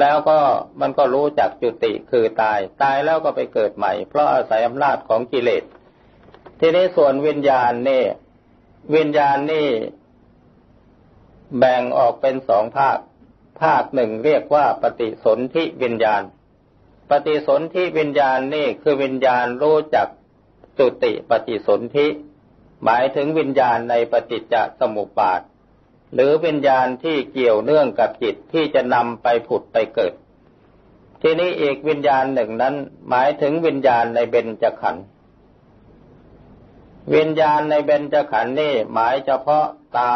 แล้วก็มันก็รู้จักจุติคือตาย ตายแล้วก็ไปเกิดใหม่ เพราะอาศัยอำนาจของกิเลส ทีนี้ส่วนวิญญาณนี่ วิญญาณนี่ แบ่งออกเป็นสองภาค ภาคหนึ่งเรียกว่าปฏิสนธิวิญญาณ ปฏิสนธิวิญญาณนี่คือวิญญาณรู้จักจุติปฏิสนธิ หมายถึงวิญญาณในปฏิจจสมุปบาท หรือวิญญาณที่เกี่ยวเนื่องกับจิตที่จะนำไปผุดไปเกิด ทีนี้อีกวิญญาณหนึ่งนั้น หมายถึงวิญญาณในเบญจขันธ์วิญญาณในเบญจขันธ์นี่หมายเฉพาะตา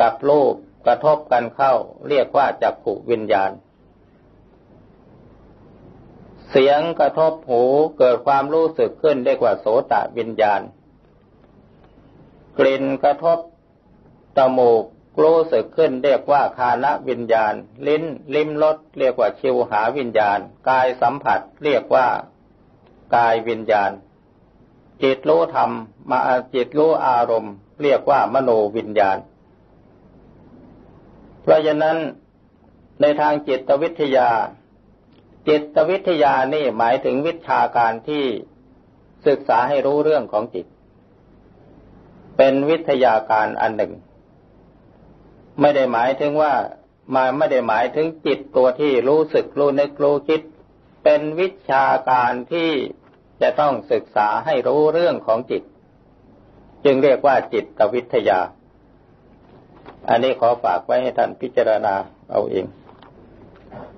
กับรูปกระทบกันเข้า เรียกว่าจักขุวิญญาณ เสียงกระทบหูเกิดความรู้สึกขึ้นเรียกว่าโสตวิญญาณ กลิ่นกระทบ จมูกรู้สึกขึ้นเรียกว่าคานวิญญาณ ลิ้นลิ้มรสเรียกว่าชิวหาวิญญาณ กายสัมผัสเรียกว่ากายวิญญาณ จิตรู้ธรรมมาจิตรู้อารมณ์ เรียกว่ามโนวิญญาณ เพราะฉะนั้นในทางจิตวิทยา จิตวิทยานี่หมายถึงวิชาการที่ศึกษาให้รู้เรื่องของจิต เป็นวิทยาการอันหนึ่ง ไม่ได้หมายถึงว่ามาไม่ได้หมายถึงจิตตัวที่รู้สึกรู้นึกรู้คิด เป็นวิชาการที่จะต้องศึกษาให้รู้เรื่องของจิต จึงเรียกว่าจิตวิทยา อันนี้ขอฝากไว้ให้ท่านพิจารณาเอาเอง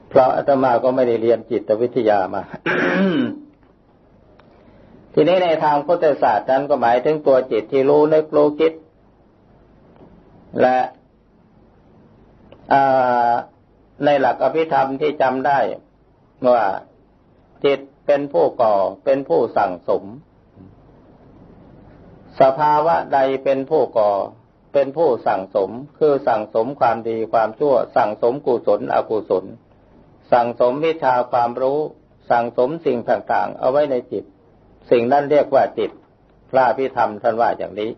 เพราะอาตมาก็ไม่ได้เรียนจิตวิทยามา ทีนี้ในทางพุทธศาสตร์นั้นก็หมายถึงตัวจิตที่รู้นึกรู้คิด และ ในหลักอภิธรรมที่จำได้ว่าจิตเป็นผู้ก่อเป็นผู้สั่งสม สภาวะใดเป็นผู้ก่อ เป็นผู้สั่งสม คือสั่งสมความดีความชั่ว สั่งสมกุศลอกุศล สั่งสมวิชาความรู้ สั่งสมสิ่งต่างๆ เอาไว้ในจิต สิ่งนั้นเรียกว่าจิตพระพิธรรมท่านว่าอย่างนี้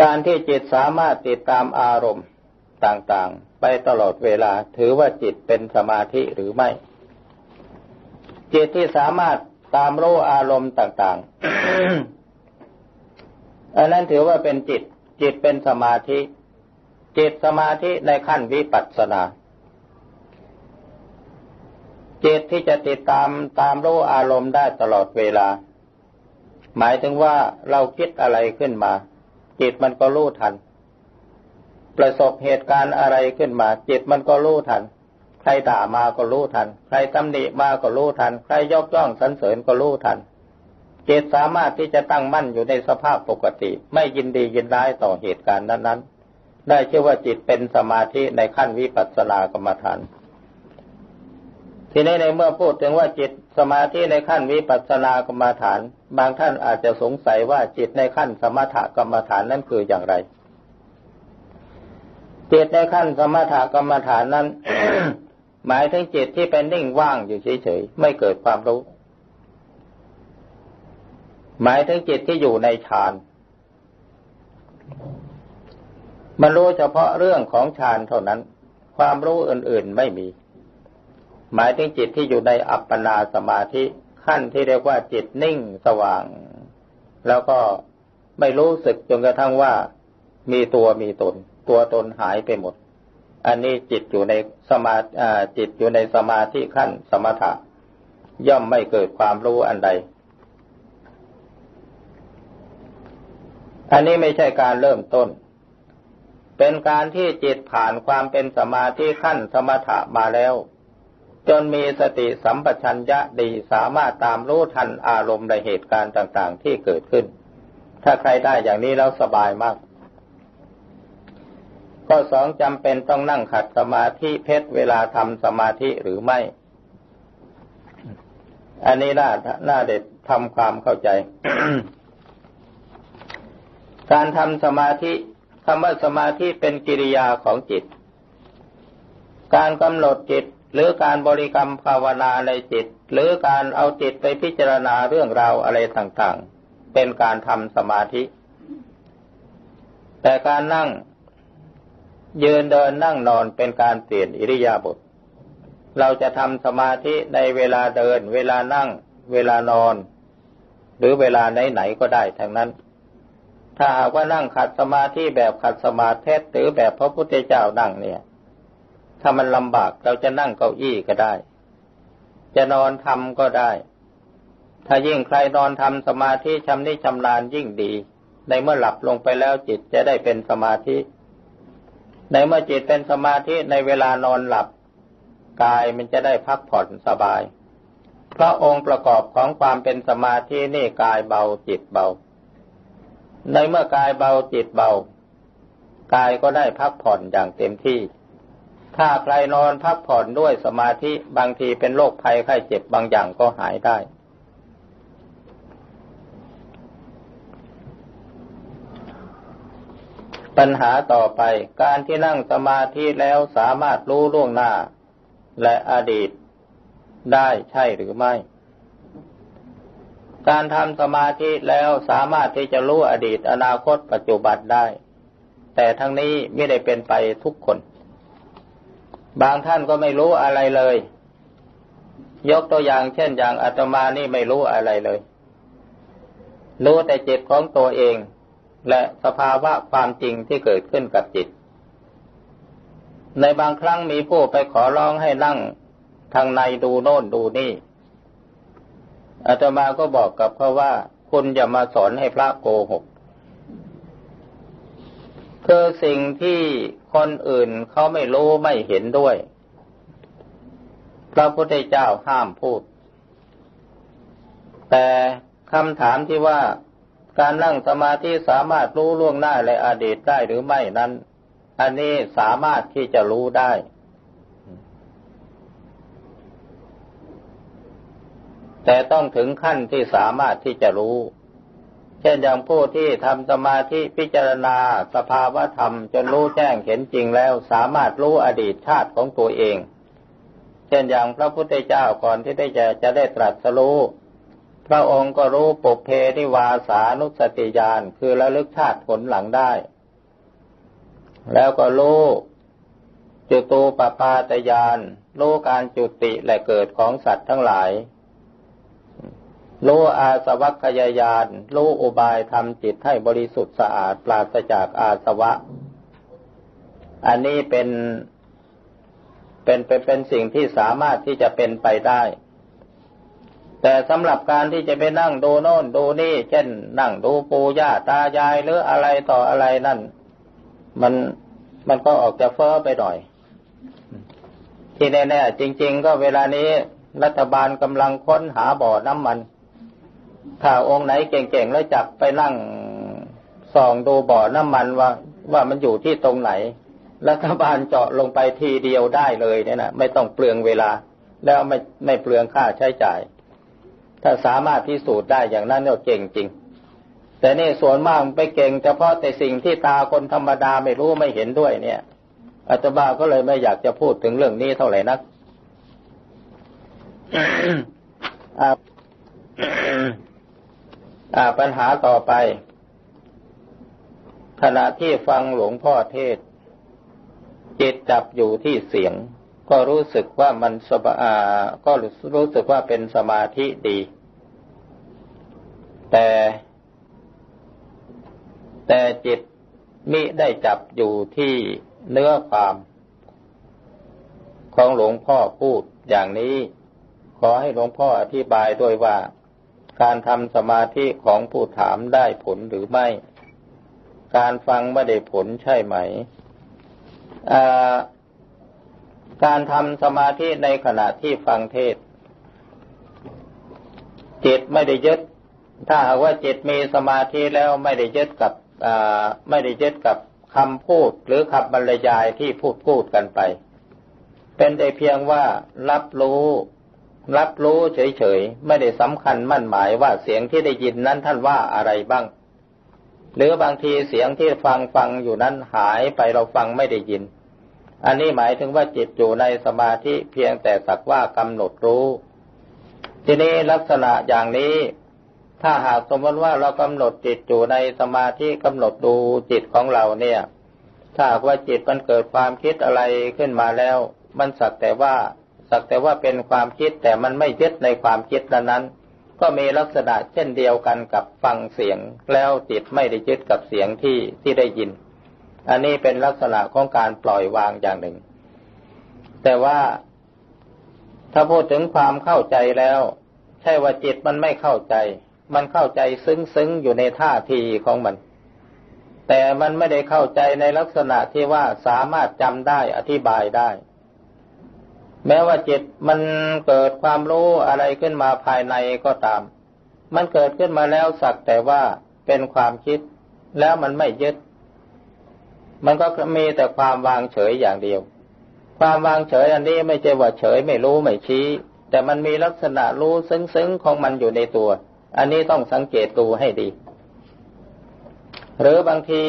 การที่จิตสามารถติดตามอารมณ์ต่างๆ ไปตลอดเวลาถือว่าจิตเป็นสมาธิหรือไม่ จิตที่สามารถตามรู้อารมณ์ต่างๆ อันนั้นถือว่าเป็นจิต จิตเป็นสมาธิ จิตสมาธิในขั้นวิปัสสนา จิตที่จะติดตามตามรู้อารมณ์ได้ตลอดเวลา หมายถึงว่าเราคิดอะไรขึ้นมา จิตมันก็รู้ทัน ประสบเหตุการณ์อะไรขึ้นมา จิตมันก็รู้ทัน ใครด่ามาก็รู้ทัน ใครตำหนิมาก็รู้ทัน ใครยกย่องสรรเสริญก็รู้ทัน จิตสามารถที่จะตั้งมั่นอยู่ในสภาพปกติ ไม่ยินดียินร้ายต่อเหตุการณ์นั้นๆ ได้ชื่อว่าจิตเป็นสมาธิในขั้นวิปัสสนากรรมฐาน ทีนี้ในเมื่อพูดถึงว่าจิตสมาธิในขั้นวิปัสสนากรรมฐาน บางท่านอาจจะสงสัยว่าจิตในขั้นสมถกรรมฐานนั้นคืออย่างไร จิตในขั้นสมถกรรมฐานนั้น หมายถึงจิตที่เป็นนิ่งว่างอยู่เฉยๆไม่เกิดความรู้ หมายถึงจิตที่อยู่ในฌานมันรู้เฉพาะเรื่องของฌานเท่านั้น ความรู้อื่นๆไม่มี หมายถึงจิตที่อยู่ในอัปปนาสมาธิขั้นที่เรียกว่าจิตนิ่งสว่าง แล้วก็ไม่รู้สึกจนกระทั่งว่ามีตัวมีตน ตัวตนหายไปหมด อันนี้จิตอยู่ในสมาจิตอยู่ในสมาธิขั้นสมถะ ย่อมไม่เกิดความรู้อันใด อันนี้ไม่ใช่การเริ่มต้น เป็นการที่จิตผ่านความเป็นสมาธิขั้นสมถะมาแล้ว จนมีสติสัมปชัญญะดีสามารถตามรู้ทันอารมณ์ในเหตุการณ์ต่างๆ ที่เกิดขึ้น ถ้าใครได้อย่างนี้แล้วสบายมาก ข้อสองจำเป็นต้องนั่งขัดสมาธิเพชรเวลาทำสมาธิหรือไม่ อันนี้น่าน่าเด็ดทำความเข้าใจ การทำสมาธิคำว่าสมาธิเป็นกิริยาของจิต การกำหนดจิต หรือการบริกรรมภาวนาในจิต หรือการเอาจิตไปพิจารณาเรื่องราวอะไรต่างๆ เป็นการทำสมาธิ แต่การนั่งยืนเดินนั่งนอนเป็นการเปลี่ยนอิริยาบถเราจะทำสมาธิในเวลาเดิน เวลานั่ง เวลานอน หรือเวลาไหนๆก็ได้ทั้งนั้น ถ้าหากว่านั่งขัดสมาธิแบบขัดสมาธิหรือแบบพระพุทธเจ้านั่งเนี่ย ถ้ามันลำบากเราจะนั่งเก้าอี้ก็ได้ จะนอนทำก็ได้ ถ้ายิ่งใครนอนทำสมาธิชำนิชำนาญยิ่งดี ในเมื่อหลับลงไปแล้วจิตจะได้เป็นสมาธิ ในเมื่อจิตเป็นสมาธิในเวลานอนหลับ กายมันจะได้พักผ่อนสบาย เพราะองค์ประกอบของความเป็นสมาธินี่กายเบาจิตเบา ในเมื่อกายเบาจิตเบากายก็ได้พักผ่อนอย่างเต็มที่ ถ้าใครนอนพักผ่อนด้วยสมาธิบางทีเป็นโรคภัยไข้เจ็บบางอย่างก็หายได้ ปัญหาต่อไปการที่นั่งสมาธิแล้วสามารถรู้ล่วงหน้า และอดีตได้ใช่หรือไม่ การทำสมาธิแล้วสามารถที่จะรู้อดีตอนาคตปัจจุบันได้ แต่ทั้งนี้ไม่ได้เป็นไปทุกคน บางท่านก็ไม่รู้อะไรเลย ยกตัวอย่างเช่นอย่างอาตมานี่ไม่รู้อะไรเลย รู้แต่จิตของตัวเอง และสภาวะความจริงที่เกิดขึ้นกับจิต ในบางครั้งมีผู้ไปขอร้องให้นั่งทางในดูโน่นดูนี่อาตมาก็บอกกับเขาว่า คุณอย่ามาสอนให้พระโกหกคือสิ่งที่ คนอื่นเขาไม่รู้ไม่เห็นด้วย พระพุทธเจ้าห้ามพูด แต่คำถามที่ว่าการนั่งสมาธิสามารถรู้ล่วงหน้าและอดีตได้หรือไม่นั้น อันนี้สามารถที่จะรู้ได้ แต่ต้องถึงขั้นที่สามารถที่จะรู้ ช่นอย่างผู้ที่ทำสมาธิพิจารณาสภาวะธรรมจนรู้แจ้งเห็นจริงแล้วสามารถรู้อดีตชาติของตัวเอง เช่นอย่างพระพุทธเจ้าก่อนที่ได้จะจะได้ตรัสรู้พระองค์ก็รู้ปุเพนิวาสานุสติญาณคือระลึกชาติผลหลังได้ แล้วก็รู้จุตูปปาตยานรู้การจุติและเกิดของสัตว์ทั้งหลาย รู้อาสวัคยายานรู้อุบายทำจิตให้บริสุทธิ์สะอาดปราศจากอาสวะ อันนี้เป็นเป็นเป็นเป็นสิ่งที่สามารถที่จะเป็นไปได้ แต่สำหรับการที่จะไปนั่งดูโน่นดูนี่ เช่น นั่งดูปูย่าตายายหรืออะไรต่ออะไรนั่น มันมันก็ออกจะเฟ้อไปหน่อย ที่แน่ๆจริง ๆ ก็เวลานี้รัฐบาลกำลังค้นหาบ่อน้ำมัน ถ้าองค์ไหนเก่งๆแล้วจับไปนั่งส่องดูบ่อน้ำมันว่าว่ามันอยู่ที่ตรงไหน รัฐบาลเจาะลงไปทีเดียวได้เลยเนี่ยนะไม่ต้องเปลืองเวลา แล้วไม่ไม่เปลืองค่าใช้จ่าย ถ้าสามารถพิสูจน์ได้อย่างนั้นก็เก่งจริง แต่นี่ส่วนมากไปเก่งเฉพาะแต่สิ่งที่ตาคนธรรมดาไม่รู้ไม่เห็นด้วยเนี่ยอาตมาก็เลยไม่อยากจะพูดถึงเรื่องนี้เท่าไหร่นัก ปัญหาต่อไป ขณะที่ฟังหลวงพ่อเทศ จิตจับอยู่ที่เสียง ก็รู้สึกว่ามันสบาก็รู้สึกว่าเป็นสมาธิดี แต่ แต่จิตมิได้จับอยู่ที่เนื้อความ ของหลวงพ่อพูดอย่างนี้ ขอให้หลวงพ่ออธิบายด้วยว่า การทำสมาธิของผู้ถามได้ผลหรือไม่ การฟังไม่ได้ผลใช่ไหม การทำสมาธิในขณะที่ฟังเทศ จิตไม่ได้ยึด ถ้าหากว่าจิตมีสมาธิแล้วไม่ได้ยึดกับไม่ได้ยึดกับคำพูดหรือคำบรรยายที่พูดพูดกันไป เป็นได้เพียงว่ารับรู้ รับรู้เฉยๆ ไม่ได้สำคัญมั่นหมายว่าเสียงที่ได้ยินนั้นท่านว่าอะไรบ้าง หรือบางทีเสียงที่ฟังฟังอยู่นั้นหายไปเราฟังไม่ได้ยิน อันนี้หมายถึงว่าจิตอยู่ในสมาธิเพียงแต่สักว่ากำหนดรู้ ทีนี้ลักษณะอย่างนี้ ถ้าหากสมมติว่าเรากำหนดจิตอยู่ในสมาธิกำหนดดูจิตของเราเนี่ย ถ้าว่าจิตมันเกิดความคิดอะไรขึ้นมาแล้ว มันสักแต่ว่า สักแต่ว่าเป็นความคิดแต่มันไม่ยึดในความคิดนั้น ก็มีลักษณะเช่นเดียวกันกับฟังเสียง แล้วจิตไม่ได้ยึดกับเสียงที่ที่ได้ยิน อันนี้เป็นลักษณะของการปล่อยวางอย่างหนึ่ง แต่ว่าถ้าพูดถึงความเข้าใจแล้ว ใช่ว่าจิตมันไม่เข้าใจ มันเข้าใจซึ้งๆอยู่ในท่าทีของมันแต่มันไม่ได้เข้าใจในลักษณะที่ว่าสามารถจำได้อธิบายได้ แม้ว่าจิตมันเกิดความรู้อะไรขึ้นมาภายในก็ตาม มันเกิดขึ้นมาแล้วสักแต่ว่าเป็นความคิด แล้วมันไม่ยึด มันก็มีแต่ความวางเฉยอย่างเดียว ความวางเฉยอันนี้ไม่ใช่ว่าเฉยไม่รู้ไม่ชี้ แต่มันมีลักษณะรู้ซึ้งๆของมันอยู่ในตัว อันนี้ต้องสังเกตดูให้ดี หรือบางที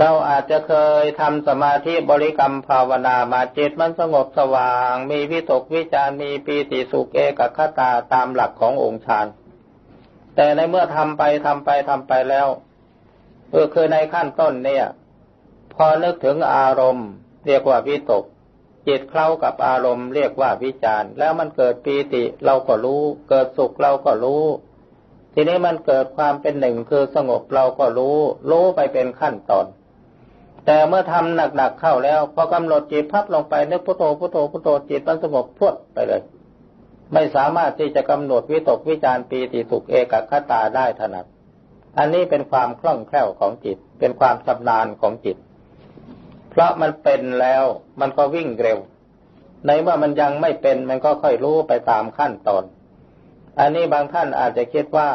เราอาจจะเคยทำสมาธิบริกรรมภาวนามาจิตมันสงบสว่าง มีวิตกวิจารมีปีติสุขเอกคตาตามหลักขององค์ฌานแต่ในเมื่อทำไปทำไปทำไปแล้วเออคือในขั้นต้นเนี่ย พอนึกถึงอารมณ์ เรียกว่าวิตก จิตเคล้ากับอารมณ์ เรียกว่าวิจารแล้วมันเกิดปีติเราก็รู้ เกิดสุขเราก็รู้ ทีนี้มันเกิดความเป็นหนึ่งคือสงบเราก็รู้ รู้ไปเป็นขั้นตอน แต่เมื่อทำหนักๆเข้าแล้ว พอกำหนดจิตพับลงไปนึกพุทโธพุทโธพุทโธจิตมันสงบพวดไปเลย ไม่สามารถที่จะกำหนดวิตกวิจารปีติสุขเอกคตาได้ถนัดอันนี้เป็นความคล่องแคล่วของจิต เป็นความชำนาญของจิต เพราะมันเป็นแล้วมันก็วิ่งเร็ว ในเมื่อมันยังไม่เป็นมันก็ค่อยรู้ไปตามขั้นตอน อันนี้บางท่านอาจจะคิดว่า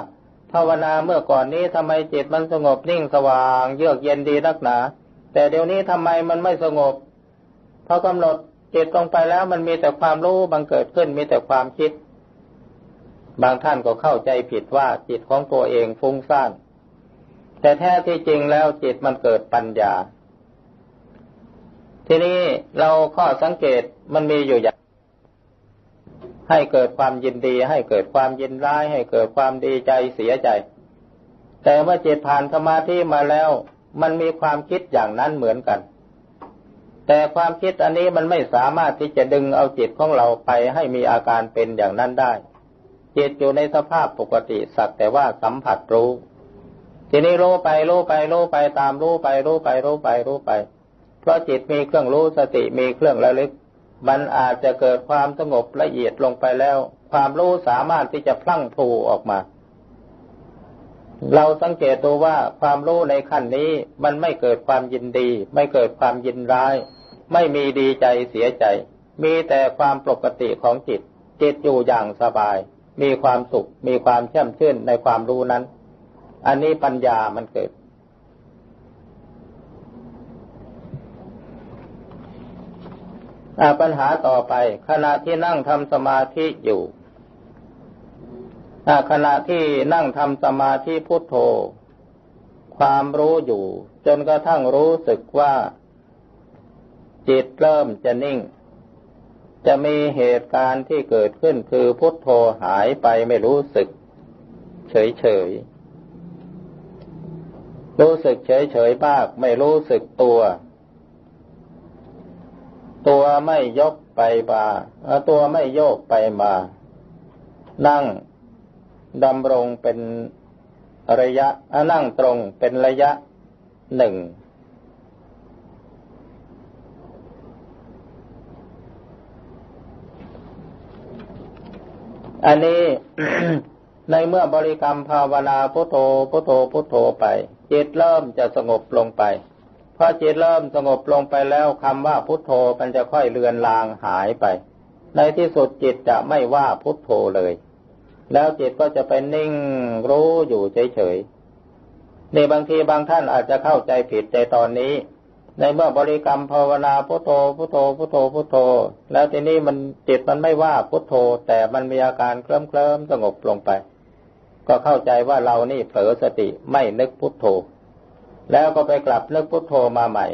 ภาวนาเมื่อก่อนนี้ทำไมจิตมันสงบนิ่งสว่าง เยือกเย็นดีนักหนา แต่เดี๋ยวนี้ทำไมมันไม่สงบพอกำหนดจิตลงไปแล้วมันมีแต่ความรู้บังเกิดขึ้นมีแต่ความคิด บางท่านก็เข้าใจผิดว่าจิตของตัวเองฟุ้งซ่านแต่แท้ที่จริงแล้วจิตมันเกิดปัญญา ทีนี้เราข้อสังเกตมันมีอยู่อย่าง ให้เกิดความยินดี ให้เกิดความยินร้าย ให้เกิดความดีใจเสียใจ แต่เมื่อจิตผ่านสมาธิมาแล้ว มันมีความคิดอย่างนั้นเหมือนกัน แต่ความคิดอันนี้มันไม่สามารถที่จะดึงเอาจิตของเราไปให้มีอาการเป็นอย่างนั้นได้ จิตอยู่ในสภาพปกติสักแต่ว่าสัมผัสรู้ทีนี้รู้ไปรู้ไปรู้ไปตามรู้ไปรู้ไปรู้ไปรู้ไป เพราะจิตมีเครื่องรู้สติมีเครื่องระลึก มันอาจจะเกิดความสงบละเอียดลงไปแล้ว ความรู้สามารถที่จะพลั่งพลูออกมา เราสังเกตดูว่าความรู้ในขั้นนี้มันไม่เกิดความยินดี ไม่เกิดความยินร้าย ไม่มีดีใจเสียใจ มีแต่ความปกติของจิต จิตอยู่อย่างสบาย มีความสุข มีความเชื่อมชื่นในความรู้นั้น อันนี้ปัญญามันเกิด ปัญหาต่อไป ขณะที่นั่งทำสมาธิอยู่ขณะที่นั่งทำสมาธิพุทโธ ความรู้อยู่ จนกระทั่งรู้สึกว่า จิตเริ่มจะนิ่ง จะมีเหตุการณ์ที่เกิดขึ้นคือพุทโธหายไปไม่รู้สึก เฉยเฉยรู้สึกเฉยเฉยบ้างไม่รู้สึกตัว ตัวไม่ยกไปมาตัวไม่โยกไปมา นั่งดำรงเป็นระยะนั่งตรงเป็นระยะหนึ่ง อันนี้ในเมื่อบริกรรมภาวนาพุทโธพุทโธพุทโธไป จิตเริ่มจะสงบลงไป พอจิตเริ่มสงบลงไปแล้วคำว่าพุทโธมันจะค่อยเลือนลางหายไป ในที่สุดจิตจะไม่ว่าพุทโธเลย แล้วจิตก็จะไปนิ่งรู้อยู่เฉยๆในบางทีบางท่านอาจจะเข้าใจผิดในตอนนี้ ในเมื่อบริกรรมภาวนาพุทโธพุทโธพุทโธพุทโธ แล้วทีนี้มันจิตมันไม่ว่าพุทโธ แต่มันมีอาการเคลิ้มเคลิ้มสงบลงไป ก็เข้าใจว่าเรานี่เผลอสติไม่นึกพุทโธ แล้วก็ไปกลับนึกพุทโธมาใหม่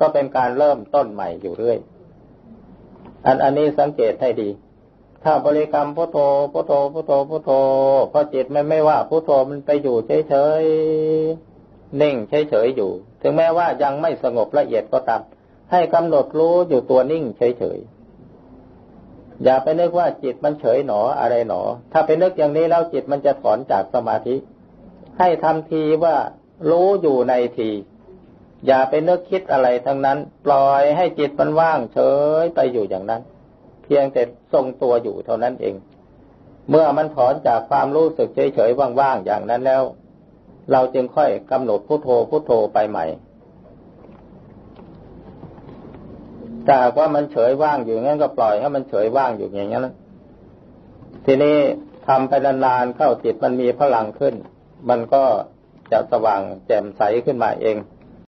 ก็เป็นการเริ่มต้นใหม่อยู่เรื่อย อันอันนี้สังเกตให้ดี ถ้าบริกรรมพุทโธพุทโธพุทโธพุทโธพอจิตมันไม่ว่าพุทโธมันไปอยู่เฉยๆนิ่งเฉยๆอยู่ ถึงแม้ว่ายังไม่สงบละเอียดก็ตามให้กำหนดรู้อยู่ตัวนิ่งเฉยอย่าไปนึกว่าจิตมันเฉยหนออะไรหนอ ถ้าไปนึกอย่างนี้แล้วจิตมันจะถอนจากสมาธิ ให้ทำทีว่า รู้อยู่ในที อย่าไปนึกคิดอะไรทั้งนั้น ปล่อยให้จิตมันว่างเฉยไปอยู่อย่างนั้น เพียงแต่ทรงตัวอยู่เท่านั้นเอง เมื่อมันถอนจากความรู้สึกเฉยๆว่างๆอย่างนั้นแล้ว เราจึงค่อยกำหนดพุโทโธพุโทโธไปใหม่ถ้าหากว่ามันเฉยว่างอยู่งั้นก็ปล่อยให้มันเฉยว่างอยู่อย่างนั้นทีนี้ทำไปนานๆเข้าจิตมันมีพลังขึ้น มันก็ จะสว่างแจ่มใสขึ้นมาเอง